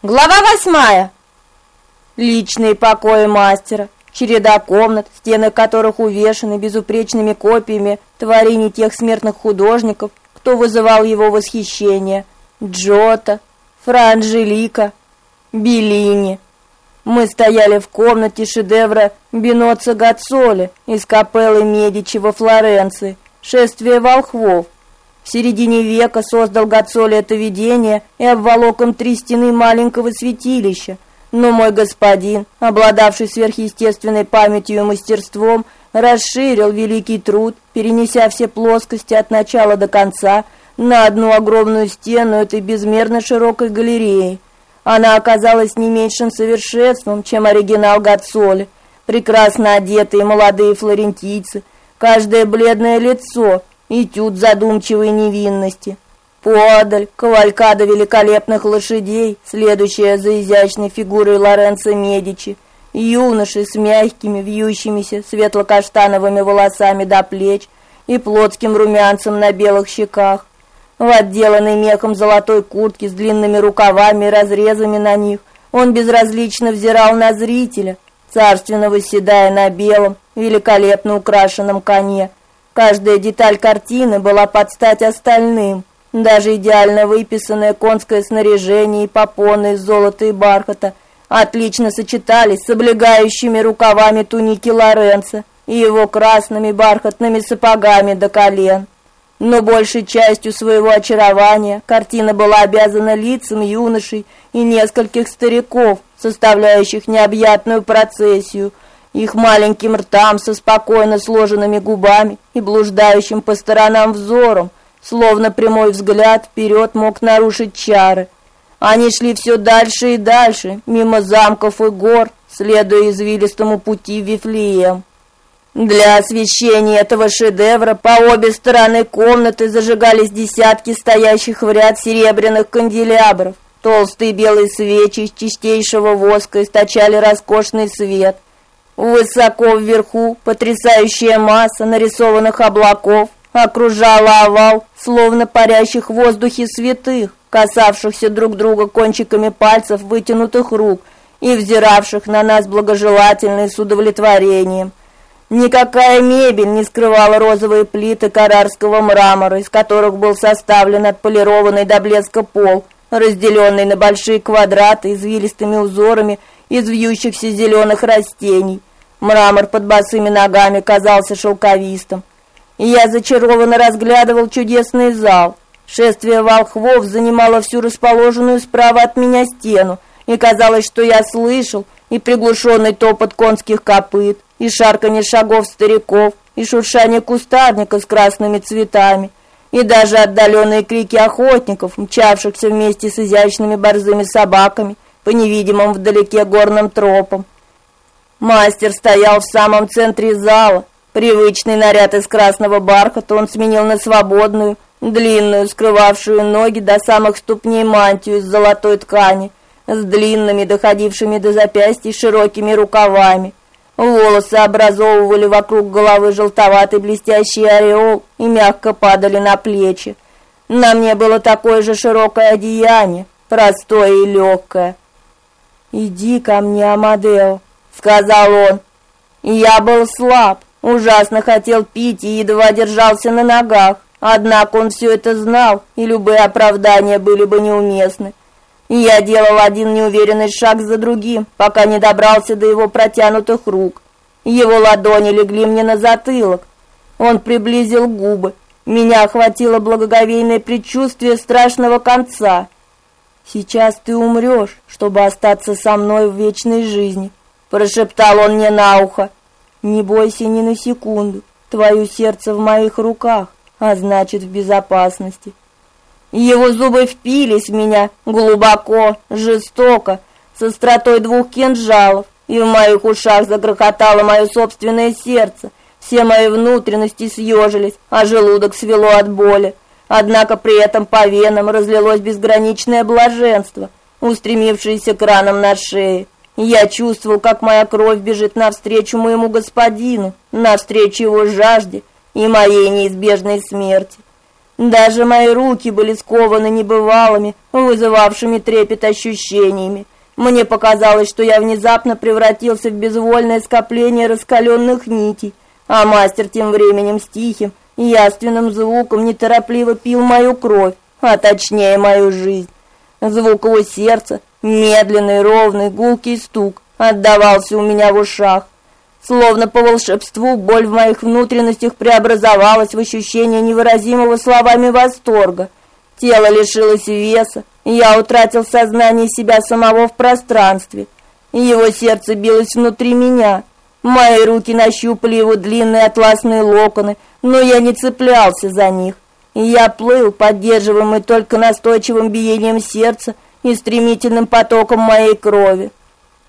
Глава восьмая. Личные покои мастера. Череда комнат, стены которых увешаны безупречными копиями творений тех смертных художников, кто вызывал его восхищение. Джота, Франжелика, Беллини. Мы стояли в комнате шедевра Биноццо Гацоли из капеллы Медичи во Флоренции, «Шествие волхвов», в середине века создал Гацоли это видение и обволок им три стены маленького святилища. Но мой господин, обладавший сверхъестественной памятью и мастерством, расширил великий труд, перенеся все плоскости от начала до конца на одну огромную стену этой безмерно широкой галереи. Она оказалась не меньшим совершенством, чем оригинал Гацоли. Прекрасно одетые молодые флорентийцы, каждое бледное лицо, этюд задумчивой невинности. Подаль, кавалькада великолепных лошадей, следующая за изящной фигурой Лоренцо Медичи, юноши с мягкими, вьющимися светло-каштановыми волосами до плеч и плотским румянцем на белых щеках, в отделанной мехом золотой куртке с длинными рукавами и разрезами на них, он безразлично взирал на зрителя, царственно восседая на белом, великолепно украшенном коне, Каждая деталь картины была под стать остальным. Даже идеально выписанное конское снаряжение и попоны из золота и бархата отлично сочетались с облегающими рукавами туники Лоренцо и его красными бархатными сапогами до колен. Но большей частью своего очарования картина была обязана лицам юношей и нескольких стариков, составляющих необъятную процессию – их маленьким ртам со спокойно сложенными губами и блуждающим по сторонам взором, словно прямой взгляд вперед мог нарушить чары. Они шли все дальше и дальше, мимо замков и гор, следуя извилистому пути в Вифлеем. Для освещения этого шедевра по обе стороны комнаты зажигались десятки стоящих в ряд серебряных канделябров. Толстые белые свечи из чистейшего воска источали роскошный свет – Высоко вверху потрясающая масса нарисованных облаков окружала овал, словно парящих в воздухе святых, касавшихся друг друга кончиками пальцев вытянутых рук и взиравших на нас благожелательно и с удовлетворением. Никакая мебель не скрывала розовые плиты карарского мрамора, из которых был составлен отполированный до блеска пол, разделенный на большие квадраты извилистыми узорами из вьющихся зеленых растений. Мрамор под босыми ногами казался шелковистым. И я зачарованно разглядывал чудесный зал. Шествие волхвов занимало всю расположенную справа от меня стену, и казалось, что я слышал и приглушенный топот конских копыт, и шарканье шагов стариков, и шуршание кустарника с красными цветами, и даже отдаленные крики охотников, мчавшихся вместе с изящными борзыми собаками по невидимым вдалеке горным тропам. Мастер стоял в самом центре зала. Привычный наряд из красного бархата он сменил на свободную, длинную, скрывавшую ноги до самых ступней мантию из золотой ткани, с длинными, доходившими до запястья широкими рукавами. Волосы образовывали вокруг головы желтоватый блестящий ореол и мягко падали на плечи. На мне было такое же широкое одеяние, простое и легкое. «Иди ко мне, Амадео», сказал он. Я был слаб, ужасно хотел пить и едва держался на ногах. Однако он все это знал, и любые оправдания были бы неуместны. Я делал один неуверенный шаг за другим, пока не добрался до его протянутых рук. Его ладони легли мне на затылок. Он приблизил губы. Меня охватило благоговейное предчувствие страшного конца. Сейчас ты умрешь, чтобы остаться со мной в вечной жизни прошептал он мне на ухо. Не бойся ни на секунду. Твое сердце в моих руках, а значит, в безопасности. Его зубы впились в меня глубоко, жестоко, с остротой двух кинжалов, и в моих ушах загрохотало мое собственное сердце. Все мои внутренности съежились, а желудок свело от боли. Однако при этом по венам разлилось безграничное блаженство, устремившееся к ранам на шее. Я чувствовал, как моя кровь бежит навстречу моему господину, навстречу его жажде и моей неизбежной смерти. Даже мои руки были скованы небывалыми, вызывавшими трепет ощущениями. Мне показалось, что я внезапно превратился в безвольное скопление раскаленных нитей, а мастер тем временем с тихим, яственным звуком неторопливо пил мою кровь, а точнее мою жизнь. Звук его сердца, медленный, ровный, гулкий стук, отдавался у меня в ушах. Словно по волшебству боль в моих внутренностях преобразовалась в ощущение невыразимого словами восторга. Тело лишилось веса, я утратил сознание себя самого в пространстве. Его сердце билось внутри меня. Мои руки нащупали его длинные атласные локоны, но я не цеплялся за них. Я плыл, поддерживаемый только настойчивым биением сердца и стремительным потоком моей крови.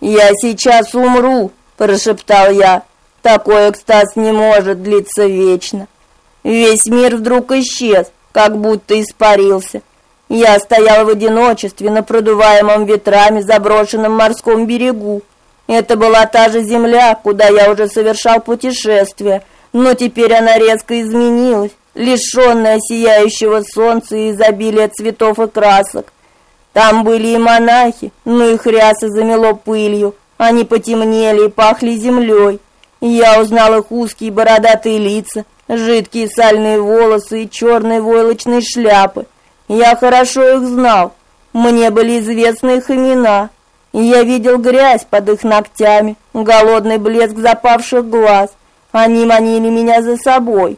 «Я сейчас умру», – прошептал я. «Такой экстаз не может длиться вечно». Весь мир вдруг исчез, как будто испарился. Я стоял в одиночестве на продуваемом ветрами заброшенном морском берегу. Это была та же земля, куда я уже совершал путешествие, но теперь она резко изменилась, лишенная сияющего солнца и изобилия цветов и красок. Там были и монахи, но их рясы замело пылью, они потемнели и пахли землей. Я узнал их узкие бородатые лица, жидкие сальные волосы и черные войлочные шляпы. Я хорошо их знал. Мне были известны их имена. Я видел грязь под их ногтями, голодный блеск запавших глаз. Они манили меня за собой.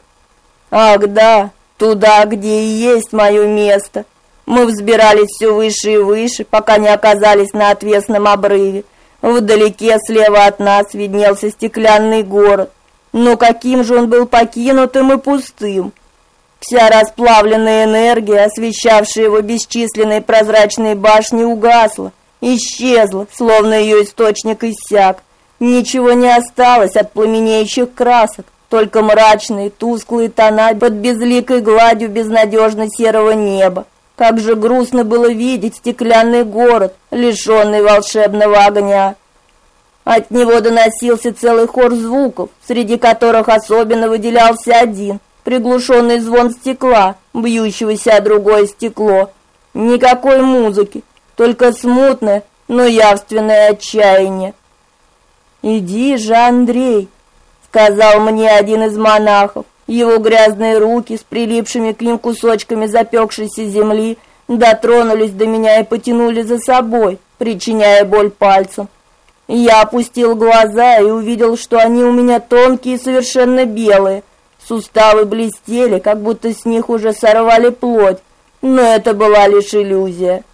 Ах, да, туда, где и есть мое место. Мы взбирались все выше и выше, пока не оказались на отвесном обрыве. Вдалеке слева от нас виднелся стеклянный город. Но каким же он был покинутым и пустым. Вся расплавленная энергия, освещавшая его бесчисленные прозрачные башни, угасла, исчезла, словно ее источник иссяк. Ничего не осталось от пламенеющих красок, только мрачные, тусклые тона под безликой гладью безнадежно серого неба. Как же грустно было видеть стеклянный город, лишенный волшебного огня. От него доносился целый хор звуков, среди которых особенно выделялся один – приглушенный звон стекла, бьющегося о другое стекло. Никакой музыки, только смутное, но явственное отчаяние. «Иди же, Андрей», — сказал мне один из монахов. Его грязные руки с прилипшими к ним кусочками запекшейся земли дотронулись до меня и потянули за собой, причиняя боль пальцем. Я опустил глаза и увидел, что они у меня тонкие и совершенно белые, Суставы блестели, как будто с них уже сорвали плоть, но это была лишь иллюзия.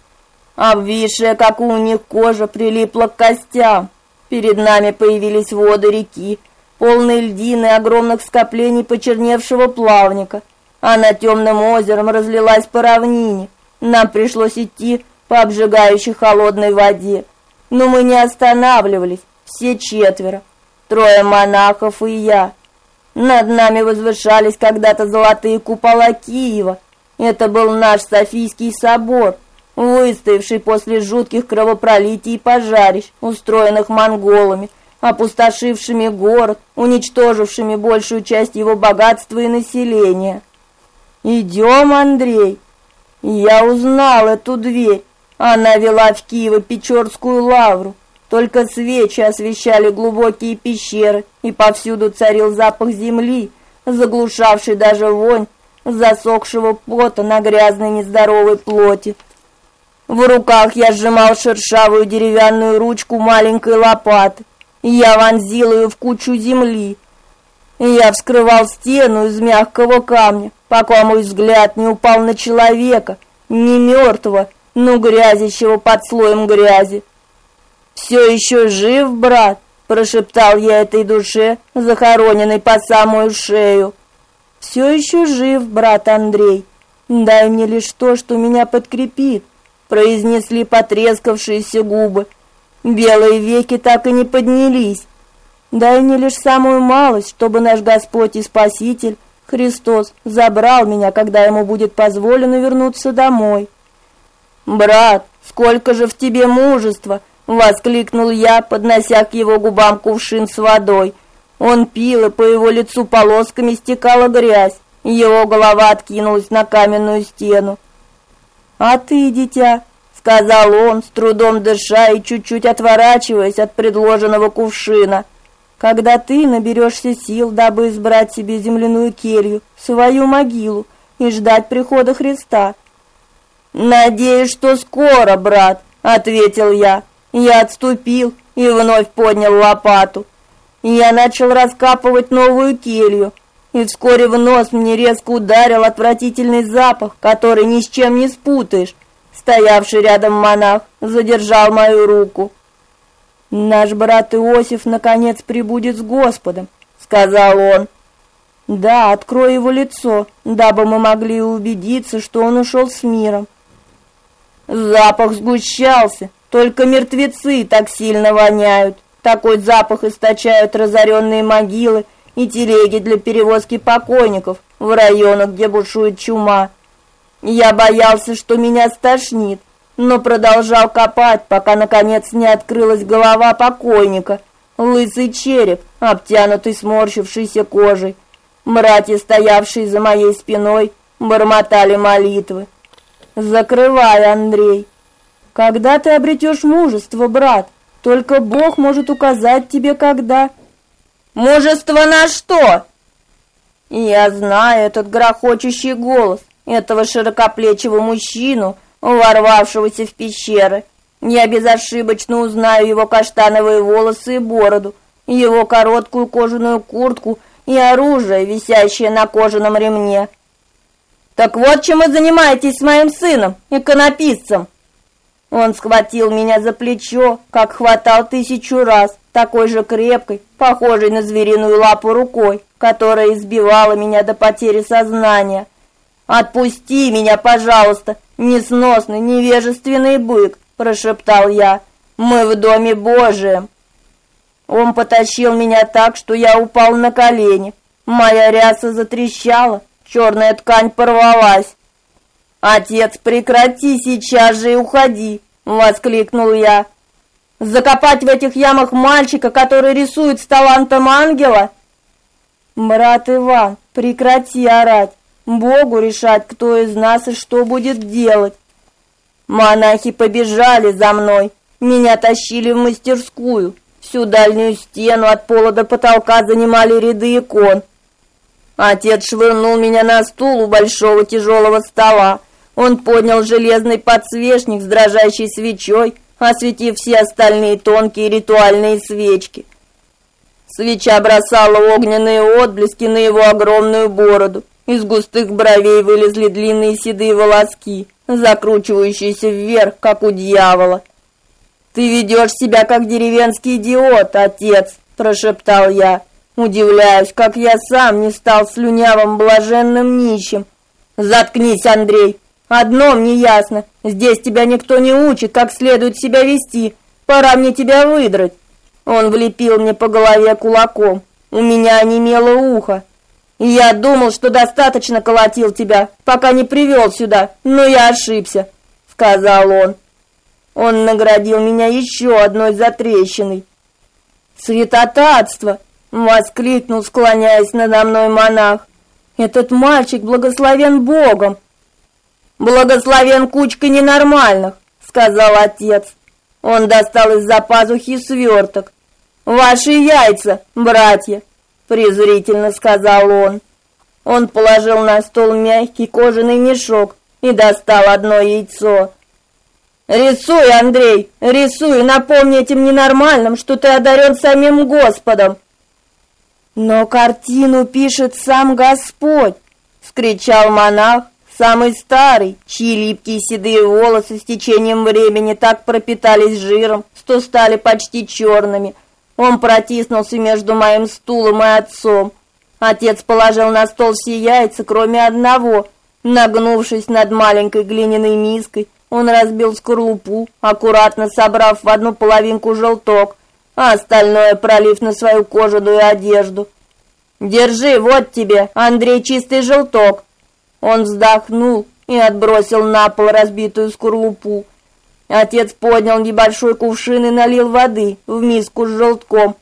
Обвисшая, как у них кожа, прилипла к костям. Перед нами появились воды реки, полные льдины огромных скоплений почерневшего плавника, а над темным озером разлилась по равнине. Нам пришлось идти по обжигающей холодной воде, но мы не останавливались, все четверо, трое монахов и я. Над нами возвышались когда-то золотые купола Киева. Это был наш Софийский собор, выстоявший после жутких кровопролитий и пожарищ, устроенных монголами, опустошившими город, уничтожившими большую часть его богатства и населения. «Идем, Андрей!» Я узнал эту дверь. Она вела в Киево-Печорскую лавру. Только свечи освещали глубокие пещеры, и повсюду царил запах земли, заглушавший даже вонь засохшего пота на грязной нездоровой плоти. В руках я сжимал шершавую деревянную ручку маленькой лопаты. Я вонзил ее в кучу земли. Я вскрывал стену из мягкого камня, пока мой взгляд не упал на человека, не мертвого, но грязящего под слоем грязи. «Все еще жив, брат?» – прошептал я этой душе, захороненной по самую шею. «Все еще жив, брат Андрей. Дай мне лишь то, что меня подкрепит», – произнесли потрескавшиеся губы. Белые веки так и не поднялись. «Дай мне лишь самую малость, чтобы наш Господь и Спаситель, Христос, забрал меня, когда ему будет позволено вернуться домой». «Брат, сколько же в тебе мужества!» воскликнул я, поднося к его губам кувшин с водой. Он пил, и по его лицу полосками стекала грязь. Его голова откинулась на каменную стену. «А ты, дитя?» — сказал он, с трудом дыша и чуть-чуть отворачиваясь от предложенного кувшина. «Когда ты наберешься сил, дабы избрать себе земляную келью, свою могилу и ждать прихода Христа». «Надеюсь, что скоро, брат», — ответил я. Я отступил и вновь поднял лопату. Я начал раскапывать новую келью, и вскоре в нос мне резко ударил отвратительный запах, который ни с чем не спутаешь. Стоявший рядом монах задержал мою руку. Наш брат Иосиф наконец прибудет с Господом, сказал он. Да, открой его лицо, дабы мы могли убедиться, что он ушел с миром. Запах сгущался, только мертвецы так сильно воняют. Такой запах источают разоренные могилы и телеги для перевозки покойников в районах, где бушует чума. Я боялся, что меня стошнит, но продолжал копать, пока наконец не открылась голова покойника, лысый череп, обтянутый сморщившейся кожей. Братья, стоявшие за моей спиной, бормотали молитвы. «Закрывай, Андрей! Когда ты обретешь мужество, брат? Только Бог может указать тебе, когда...» Мужество на что? Я знаю этот грохочущий голос этого широкоплечего мужчину, ворвавшегося в пещеры. Я безошибочно узнаю его каштановые волосы и бороду, его короткую кожаную куртку и оружие, висящее на кожаном ремне. Так вот чем вы занимаетесь с моим сыном, иконописцем. Он схватил меня за плечо, как хватал тысячу раз, такой же крепкой, похожей на звериную лапу рукой, которая избивала меня до потери сознания. «Отпусти меня, пожалуйста, несносный, невежественный бык!» – прошептал я. «Мы в доме Божием!» Он потащил меня так, что я упал на колени. Моя ряса затрещала, черная ткань порвалась. «Отец, прекрати сейчас же и уходи!» — воскликнул я. «Закопать в этих ямах мальчика, который рисует с талантом ангела?» «Брат Иван, прекрати орать! Богу решать, кто из нас и что будет делать!» Монахи побежали за мной, меня тащили в мастерскую. Всю дальнюю стену от пола до потолка занимали ряды икон. Отец швырнул меня на стул у большого тяжелого стола. Он поднял железный подсвечник с дрожащей свечой, осветив все остальные тонкие ритуальные свечки. Свеча бросала огненные отблески на его огромную бороду. Из густых бровей вылезли длинные седые волоски, закручивающиеся вверх, как у дьявола. «Ты ведешь себя, как деревенский идиот, отец!» – прошептал я. Удивляюсь, как я сам не стал слюнявым блаженным нищим. «Заткнись, Андрей!» Одно мне ясно, здесь тебя никто не учит, как следует себя вести. Пора мне тебя выдрать. Он влепил мне по голове кулаком. У меня онемело ухо. Я думал, что достаточно колотил тебя, пока не привел сюда, но я ошибся, сказал он. Он наградил меня еще одной затрещиной. Святотатство, воскликнул, склоняясь надо мной монах. Этот мальчик благословен Богом. «Благословен кучка ненормальных», — сказал отец. Он достал из-за пазухи сверток. «Ваши яйца, братья», — презрительно сказал он. Он положил на стол мягкий кожаный мешок и достал одно яйцо. «Рисуй, Андрей, рисуй, напомни этим ненормальным, что ты одарен самим Господом». «Но картину пишет сам Господь!» — скричал монах, самый старый, чьи липкие седые волосы с течением времени так пропитались жиром, что стали почти черными. Он протиснулся между моим стулом и отцом. Отец положил на стол все яйца, кроме одного. Нагнувшись над маленькой глиняной миской, он разбил скорлупу, аккуратно собрав в одну половинку желток, а остальное пролив на свою кожаную одежду. «Держи, вот тебе, Андрей, чистый желток», он вздохнул и отбросил на пол разбитую скорлупу. Отец поднял небольшой кувшин и налил воды в миску с желтком.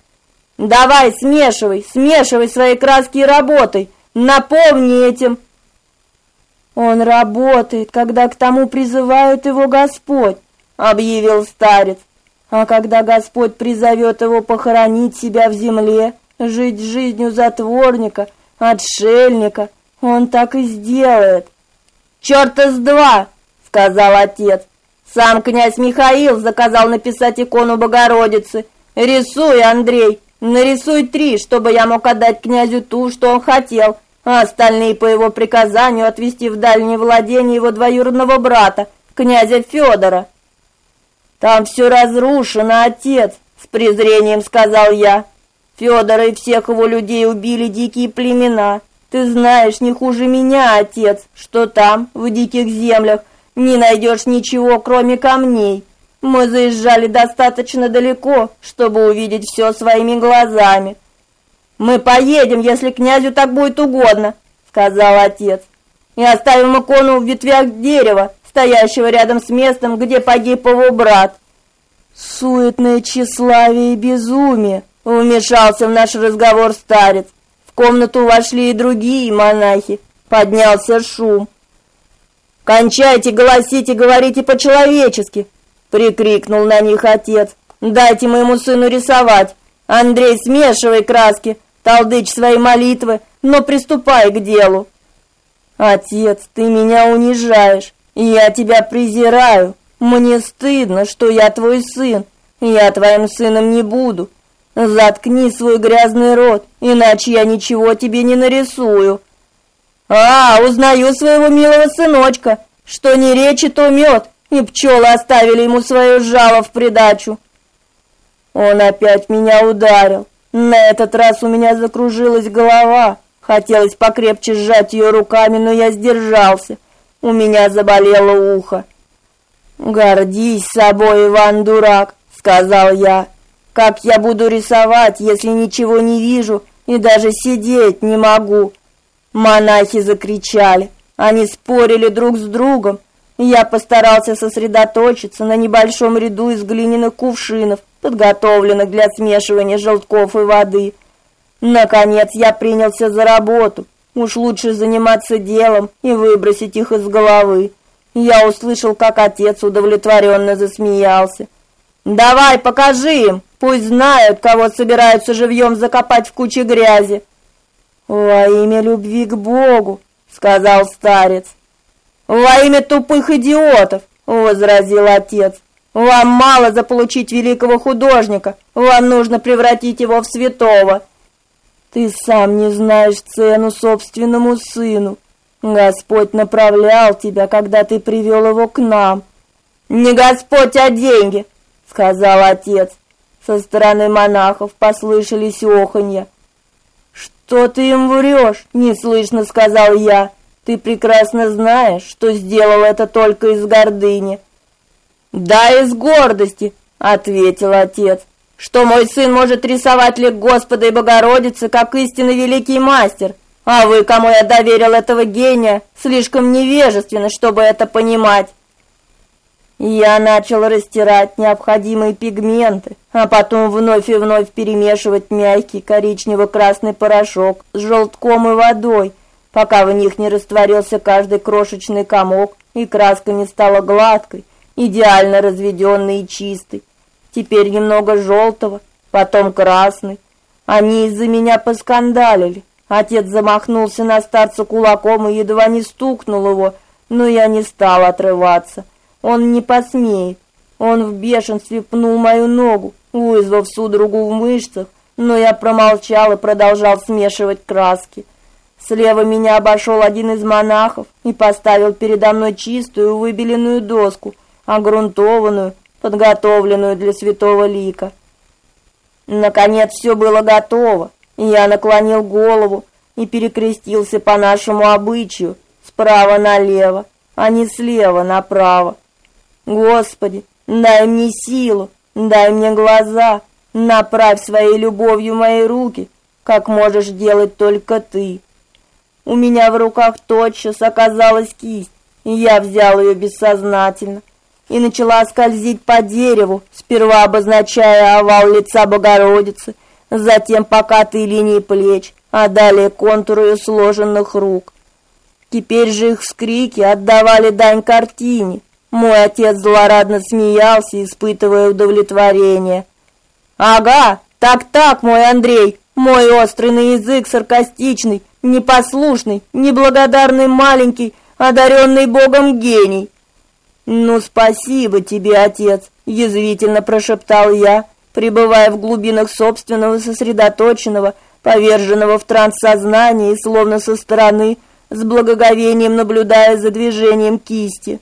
«Давай, смешивай, смешивай свои краски и работай. Напомни этим. Он работает, когда к тому призывает его Господь, объявил старец. А когда Господь призовет его похоронить себя в земле, жить жизнью затворника, отшельника, он так и сделает. «Чёрта с два!» — сказал отец. «Сам князь Михаил заказал написать икону Богородицы. Рисуй, Андрей, нарисуй три, чтобы я мог отдать князю ту, что он хотел, а остальные по его приказанию отвезти в дальние владения его двоюродного брата, князя Федора». «Там все разрушено, отец», — с презрением сказал я. «Федора и всех его людей убили дикие племена». Ты знаешь не хуже меня, отец, что там, в диких землях, не найдешь ничего, кроме камней. Мы заезжали достаточно далеко, чтобы увидеть все своими глазами. Мы поедем, если князю так будет угодно, сказал отец. И оставим икону в ветвях дерева, стоящего рядом с местом, где погиб его брат. Суетное тщеславие и безумие, вмешался в наш разговор старец комнату вошли и другие монахи. Поднялся шум. «Кончайте голосить и говорите по-человечески!» Прикрикнул на них отец. «Дайте моему сыну рисовать! Андрей, смешивай краски, толдычь свои молитвы, но приступай к делу!» «Отец, ты меня унижаешь, я тебя презираю. Мне стыдно, что я твой сын. Я твоим сыном не буду. Заткни свой грязный рот, иначе я ничего тебе не нарисую. А, узнаю своего милого сыночка, что не речи, то мед, и пчелы оставили ему свое жало в придачу. Он опять меня ударил. На этот раз у меня закружилась голова. Хотелось покрепче сжать ее руками, но я сдержался. У меня заболело ухо. «Гордись собой, Иван Дурак», — сказал я. Как я буду рисовать, если ничего не вижу и даже сидеть не могу? Монахи закричали. Они спорили друг с другом. Я постарался сосредоточиться на небольшом ряду из глиняных кувшинов, подготовленных для смешивания желтков и воды. Наконец я принялся за работу. Уж лучше заниматься делом и выбросить их из головы. Я услышал, как отец удовлетворенно засмеялся. «Давай, покажи им!» Пусть знают, кого собираются живьем закопать в куче грязи. Во имя любви к Богу, сказал старец. Во имя тупых идиотов, возразил отец. Вам мало заполучить великого художника, вам нужно превратить его в святого. Ты сам не знаешь цену собственному сыну. Господь направлял тебя, когда ты привел его к нам. Не Господь, а деньги, сказал отец. Со стороны монахов послышались оханья. «Что ты им врешь?» — неслышно сказал я. «Ты прекрасно знаешь, что сделал это только из гордыни». «Да, из гордости», — ответил отец, «что мой сын может рисовать лик Господа и Богородицы, как истинно великий мастер, а вы, кому я доверил этого гения, слишком невежественны, чтобы это понимать». Я начал растирать необходимые пигменты, а потом вновь и вновь перемешивать мягкий коричнево-красный порошок с желтком и водой, пока в них не растворился каждый крошечный комок и краска не стала гладкой, идеально разведенной и чистой. Теперь немного желтого, потом красный. Они из-за меня поскандалили. Отец замахнулся на старца кулаком и едва не стукнул его, но я не стал отрываться. Он не посмеет. Он в бешенстве пнул мою ногу, вызвав судорогу в мышцах, но я промолчал и продолжал смешивать краски. Слева меня обошел один из монахов и поставил передо мной чистую выбеленную доску, огрунтованную, подготовленную для святого лика. Наконец все было готово, я наклонил голову и перекрестился по нашему обычаю справа налево, а не слева направо. Господи, дай мне силу, дай мне глаза, направь своей любовью мои руки, как можешь делать только ты. У меня в руках тотчас оказалась кисть, и я взял ее бессознательно и начала скользить по дереву, сперва обозначая овал лица Богородицы, затем покатые линии плеч, а далее контуры сложенных рук. Теперь же их скрики отдавали дань картине. Мой отец злорадно смеялся, испытывая удовлетворение. «Ага, так-так, мой Андрей, мой острый на язык саркастичный, непослушный, неблагодарный маленький, одаренный Богом гений». «Ну, спасибо тебе, отец», — язвительно прошептал я, пребывая в глубинах собственного сосредоточенного, поверженного в транс сознания словно со стороны, с благоговением наблюдая за движением кисти.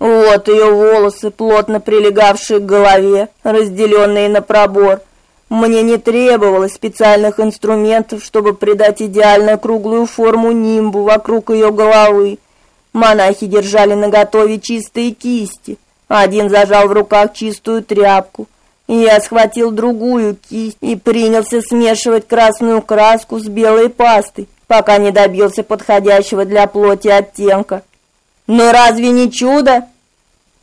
Вот ее волосы, плотно прилегавшие к голове, разделенные на пробор. Мне не требовалось специальных инструментов, чтобы придать идеально круглую форму нимбу вокруг ее головы. Монахи держали наготове чистые кисти. Один зажал в руках чистую тряпку, я схватил другую кисть и принялся смешивать красную краску с белой пастой, пока не добился подходящего для плоти оттенка. Но разве не чудо?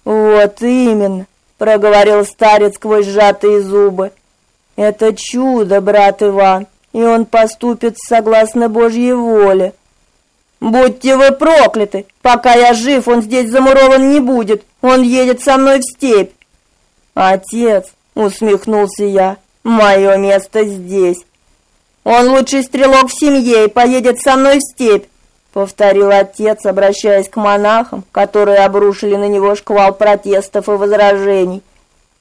Вот именно, проговорил старец сквозь сжатые зубы. Это чудо, брат Иван, и он поступит согласно Божьей воле. Будьте вы прокляты! Пока я жив, он здесь замурован не будет. Он едет со мной в степь. Отец, усмехнулся я. Мое место здесь. Он лучший стрелок в семье и поедет со мной в степь, повторил отец, обращаясь к монахам, которые обрушили на него шквал протестов и возражений.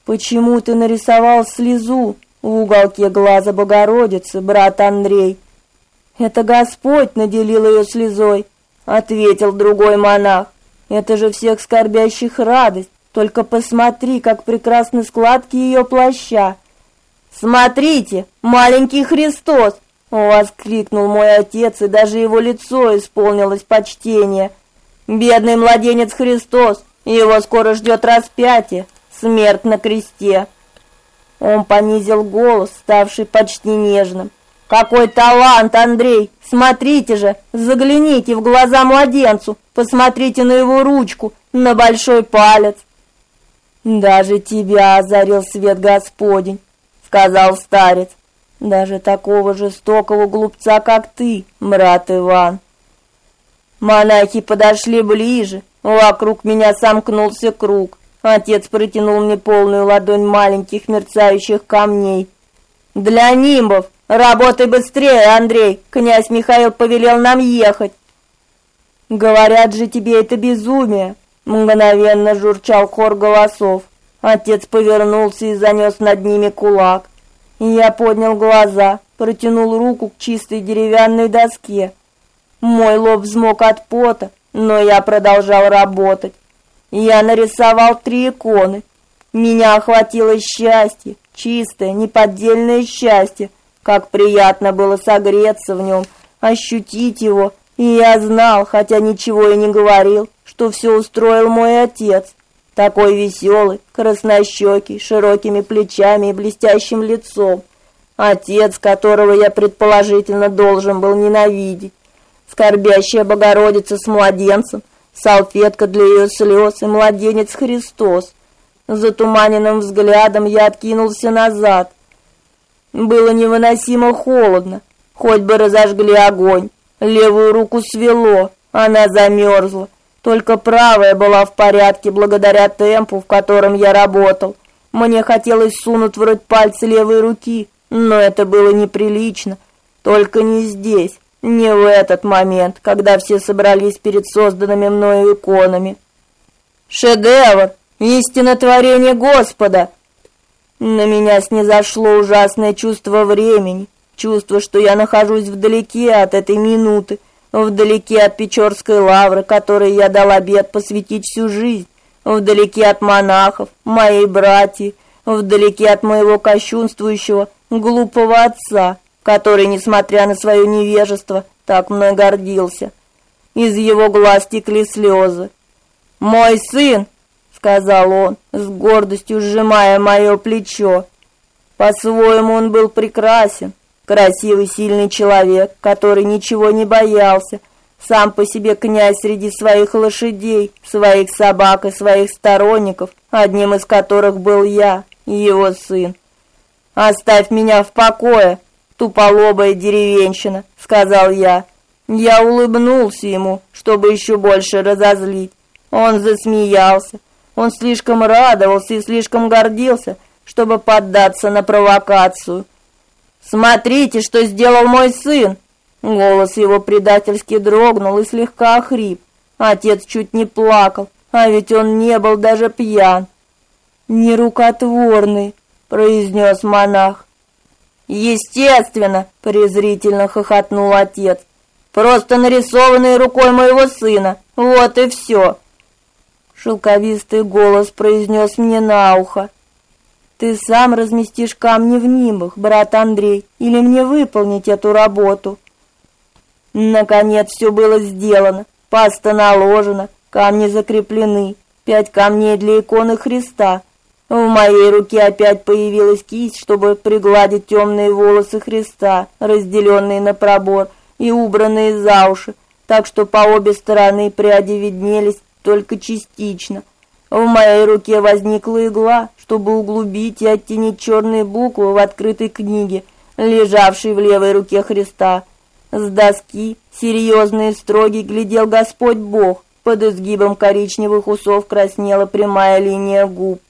Почему ты нарисовал слезу в уголке глаза Богородицы, брат Андрей? Это Господь наделил ее слезой, ответил другой монах. Это же всех скорбящих радость. Только посмотри, как прекрасны складки ее плаща. Смотрите, маленький Христос, воскликнул мой отец, и даже его лицо исполнилось почтения. Бедный младенец Христос, его скоро ждет распятие, смерть на кресте. Он понизил голос, ставший почти нежным. Какой талант, Андрей! Смотрите же, загляните в глаза младенцу, посмотрите на его ручку, на большой палец. Даже тебя озарил свет Господень, сказал старец. Даже такого жестокого глупца, как ты, брат Иван. Монахи подошли ближе, вокруг меня сомкнулся круг. Отец протянул мне полную ладонь маленьких мерцающих камней. Для нимбов. Работай быстрее, Андрей. Князь Михаил повелел нам ехать. Говорят же тебе это безумие, Мгновенно журчал хор голосов. Отец повернулся и занес над ними кулак. Я поднял глаза, протянул руку к чистой деревянной доске. Мой лоб взмок от пота, но я продолжал работать. Я нарисовал три иконы. Меня охватило счастье, чистое, неподдельное счастье. Как приятно было согреться в нем, ощутить его. И я знал, хотя ничего и не говорил, что все устроил мой отец. Такой веселый, краснощекий, широкими плечами и блестящим лицом. Отец, которого я предположительно должен был ненавидеть. Скорбящая Богородица с младенцем, салфетка для ее слез и младенец Христос. Затуманенным взглядом я откинулся назад. Было невыносимо холодно, хоть бы разожгли огонь. Левую руку свело, она замерзла. Только правая была в порядке благодаря темпу, в котором я работал. Мне хотелось сунуть в рот пальцы левой руки, но это было неприлично. Только не здесь, не в этот момент, когда все собрались перед созданными мною иконами. Шедевр, истинное творение Господа. На меня снизошло ужасное чувство времени, чувство, что я нахожусь вдалеке от этой минуты, вдалеке от Печорской лавры, которой я дал обет посвятить всю жизнь, вдалеке от монахов, моей братьи, вдалеке от моего кощунствующего, глупого отца, который, несмотря на свое невежество, так мной гордился. Из его глаз текли слезы. «Мой сын!» — сказал он, с гордостью сжимая мое плечо. По-своему он был прекрасен, Красивый, сильный человек, который ничего не боялся, сам по себе князь среди своих лошадей, своих собак и своих сторонников, одним из которых был я, его сын. Оставь меня в покое, туполобая деревенщина», — сказал я. Я улыбнулся ему, чтобы еще больше разозлить. Он засмеялся. Он слишком радовался и слишком гордился, чтобы поддаться на провокацию. «Смотрите, что сделал мой сын!» Голос его предательски дрогнул и слегка охрип. Отец чуть не плакал, а ведь он не был даже пьян. «Нерукотворный», — произнес монах. «Естественно!» — презрительно хохотнул отец. «Просто нарисованный рукой моего сына. Вот и все!» Шелковистый голос произнес мне на ухо. «Ты сам разместишь камни в нимбах, брат Андрей, или мне выполнить эту работу?» Наконец все было сделано. Паста наложена, камни закреплены. Пять камней для иконы Христа. В моей руке опять появилась кисть, чтобы пригладить темные волосы Христа, разделенные на пробор и убранные за уши, так что по обе стороны пряди виднелись только частично. В моей руке возникла игла, чтобы углубить и оттенить черные буквы в открытой книге, лежавшей в левой руке Христа. С доски, серьезный и строгий, глядел Господь Бог. Под изгибом коричневых усов краснела прямая линия губ.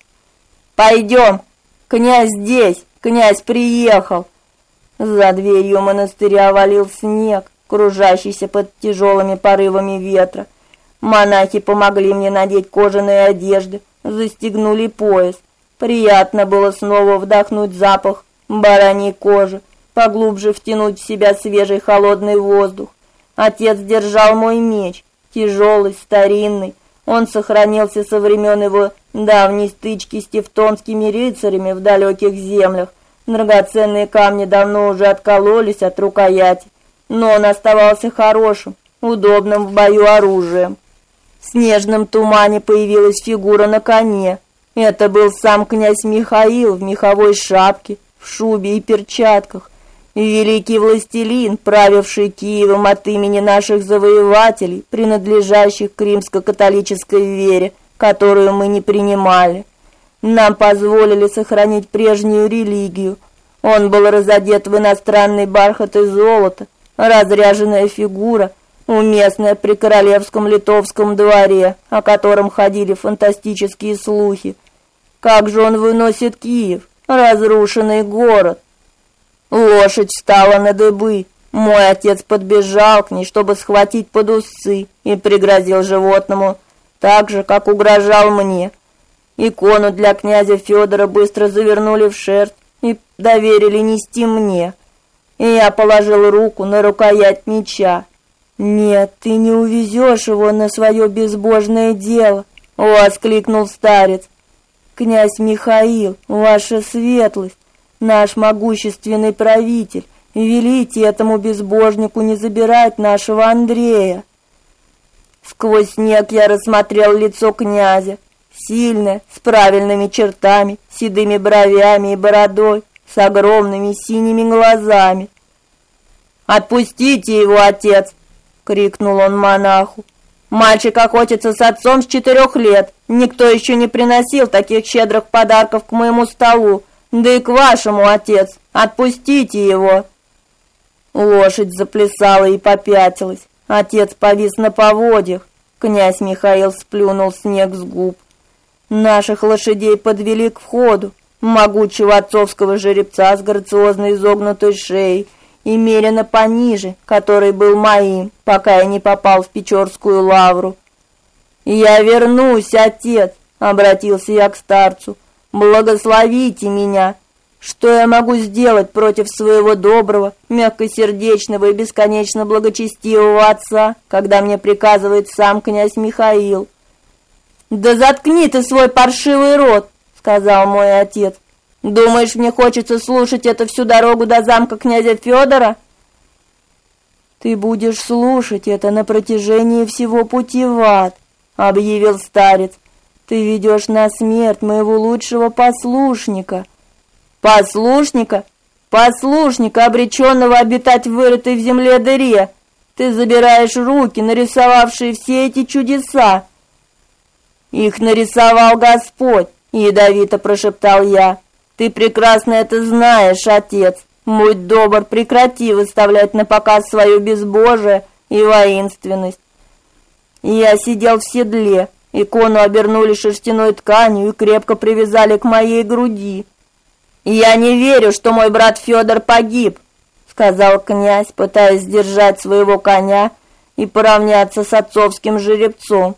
Пойдем. Князь здесь. Князь приехал. За дверью монастыря валил снег, кружащийся под тяжелыми порывами ветра. Монахи помогли мне надеть кожаные одежды, застегнули пояс. Приятно было снова вдохнуть запах бараньей кожи, поглубже втянуть в себя свежий холодный воздух. Отец держал мой меч, тяжелый, старинный, он сохранился со времен его давней стычки с тевтонскими рыцарями в далеких землях. Драгоценные камни давно уже откололись от рукояти, но он оставался хорошим, удобным в бою оружием. В снежном тумане появилась фигура на коне. Это был сам князь Михаил в меховой шапке, в шубе и перчатках великий властелин, правивший Киевом от имени наших завоевателей, принадлежащих к римско-католической вере, которую мы не принимали. Нам позволили сохранить прежнюю религию. Он был разодет в иностранный бархат и золото, разряженная фигура, уместная при королевском литовском дворе, о котором ходили фантастические слухи. Как же он выносит Киев, разрушенный город? Лошадь встала на дыбы. Мой отец подбежал к ней, чтобы схватить под усы, и пригрозил животному, так же, как угрожал мне. Икону для князя Федора быстро завернули в шерсть и доверили нести мне. И я положил руку на рукоять меча. «Нет, ты не увезешь его на свое безбожное дело!» — воскликнул старец. «Князь Михаил, ваша светлость, наш могущественный правитель, велите этому безбожнику не забирать нашего Андрея. Сквозь снег я рассмотрел лицо князя, сильное, с правильными чертами, седыми бровями и бородой, с огромными синими глазами. «Отпустите его, отец!» — крикнул он монаху. «Мальчик охотится с отцом с четырех лет. Никто еще не приносил таких щедрых подарков к моему столу. Да и к вашему, отец, отпустите его. Лошадь заплясала и попятилась. Отец повис на поводьях. Князь Михаил сплюнул снег с губ. Наших лошадей подвели к входу. Могучего отцовского жеребца с грациозно изогнутой шеей и мерено пониже, который был моим, пока я не попал в Печорскую лавру. «Я вернусь, отец!» — обратился я к старцу. Благословите меня. Что я могу сделать против своего доброго, мягкосердечного и бесконечно благочестивого отца, когда мне приказывает сам князь Михаил? Да заткни ты свой паршивый рот, сказал мой отец. Думаешь, мне хочется слушать это всю дорогу до замка князя Федора? Ты будешь слушать это на протяжении всего пути в ад, объявил старец. Ты ведешь на смерть моего лучшего послушника. Послушника? Послушника, обреченного обитать в вырытой в земле дыре. Ты забираешь руки, нарисовавшие все эти чудеса. Их нарисовал Господь, ядовито прошептал я. Ты прекрасно это знаешь, отец. Будь добр, прекрати выставлять на показ свое безбожие и воинственность. Я сидел в седле, икону обернули шерстяной тканью и крепко привязали к моей груди. Я не верю, что мой брат Федор погиб, сказал князь, пытаясь сдержать своего коня и поравняться с отцовским жеребцом.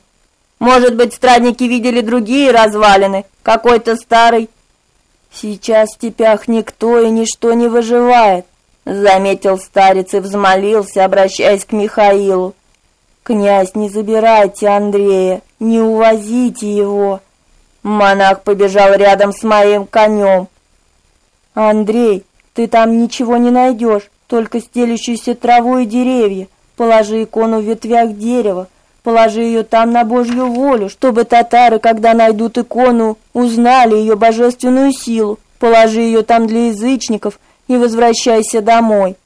Может быть, страдники видели другие развалины, какой-то старый. Сейчас в степях никто и ничто не выживает, заметил старец и взмолился, обращаясь к Михаилу. Князь, не забирайте Андрея, не увозите его. Монах побежал рядом с моим конем. Андрей, ты там ничего не найдешь, только стелющуюся траву и деревья. Положи икону в ветвях дерева, положи ее там на Божью волю, чтобы татары, когда найдут икону, узнали ее божественную силу. Положи ее там для язычников и возвращайся домой.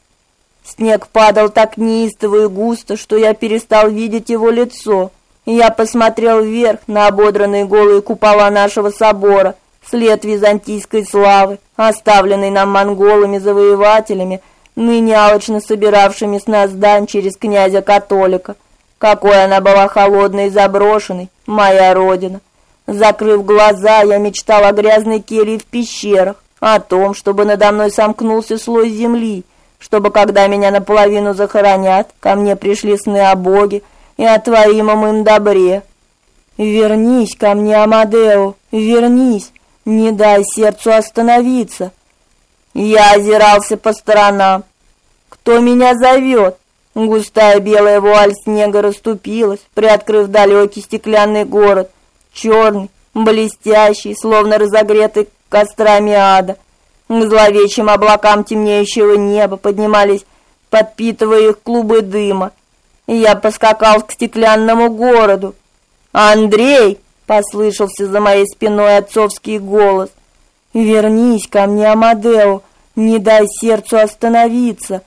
Снег падал так неистово и густо, что я перестал видеть его лицо. Я посмотрел вверх на ободранные голые купола нашего собора, след византийской славы, оставленный нам монголами-завоевателями, ныне алчно собиравшими с нас дань через князя-католика. Какой она была холодной и заброшенной, моя родина. Закрыв глаза, я мечтал о грязной келье в пещерах, о том, чтобы надо мной сомкнулся слой земли, чтобы когда меня наполовину захоронят, ко мне пришли сны о Боге и о творимом им добре. Вернись ко мне, Амадео, вернись, не дай сердцу остановиться. Я озирался по сторонам. Кто меня зовет? Густая белая вуаль снега расступилась, приоткрыв далекий стеклянный город, черный, блестящий, словно разогретый кострами ада. К зловещим облакам темнеющего неба поднимались, подпитывая их клубы дыма. Я поскакал к стеклянному городу. «Андрей!» — послышался за моей спиной отцовский голос. «Вернись ко мне, Амадео, не дай сердцу остановиться».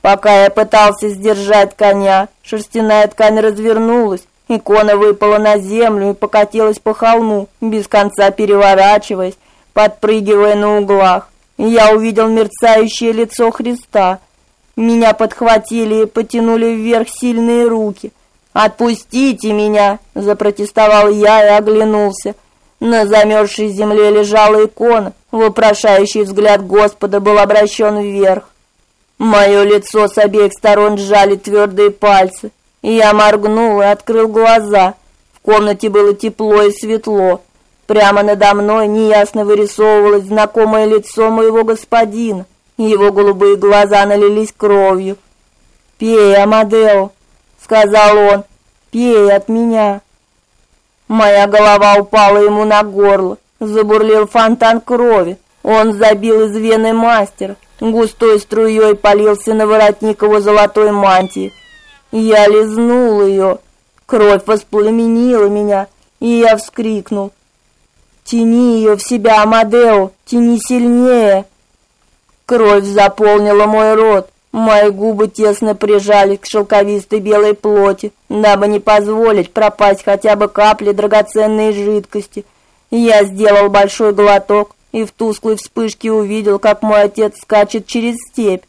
Пока я пытался сдержать коня, шерстяная ткань развернулась, икона выпала на землю и покатилась по холму, без конца переворачиваясь, подпрыгивая на углах. Я увидел мерцающее лицо Христа. Меня подхватили и потянули вверх сильные руки. "Отпустите меня", запротестовал я и оглянулся. На замерзшей земле лежала икона. Вопрошающий взгляд Господа был обращен вверх. Мое лицо с обеих сторон сжали твердые пальцы. Я моргнул и открыл глаза. В комнате было тепло и светло. Прямо надо мной неясно вырисовывалось знакомое лицо моего господина. Его голубые глаза налились кровью. "Пей, Амадео", сказал он. "Пей от меня". Моя голова упала ему на горло. Забурлил фонтан крови. Он забил из вены мастера. Густой струей полился на воротник его золотой мантии. Я лизнул ее. Кровь воспламенила меня, и я вскрикнул. Тяни ее в себя, Амадео, тяни сильнее. Кровь заполнила мой рот. Мои губы тесно прижались к шелковистой белой плоти, дабы не позволить пропасть хотя бы капли драгоценной жидкости. Я сделал большой глоток и в тусклой вспышке увидел, как мой отец скачет через степь.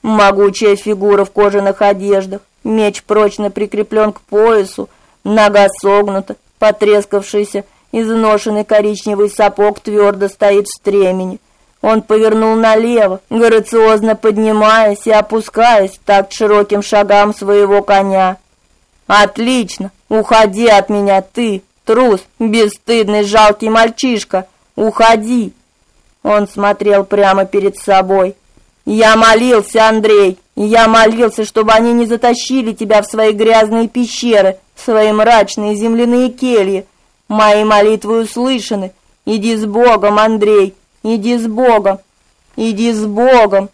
Могучая фигура в кожаных одеждах, меч прочно прикреплен к поясу, нога согнута, потрескавшаяся Изношенный коричневый сапог твердо стоит в стремени. Он повернул налево, грациозно поднимаясь и опускаясь так широким шагам своего коня. Отлично. Уходи от меня ты, трус, бесстыдный жалкий мальчишка. Уходи. Он смотрел прямо перед собой. Я молился, Андрей. Я молился, чтобы они не затащили тебя в свои грязные пещеры, в свои мрачные земляные кельи, Мои молитвы услышаны. Иди с Богом, Андрей. Иди с Богом. Иди с Богом.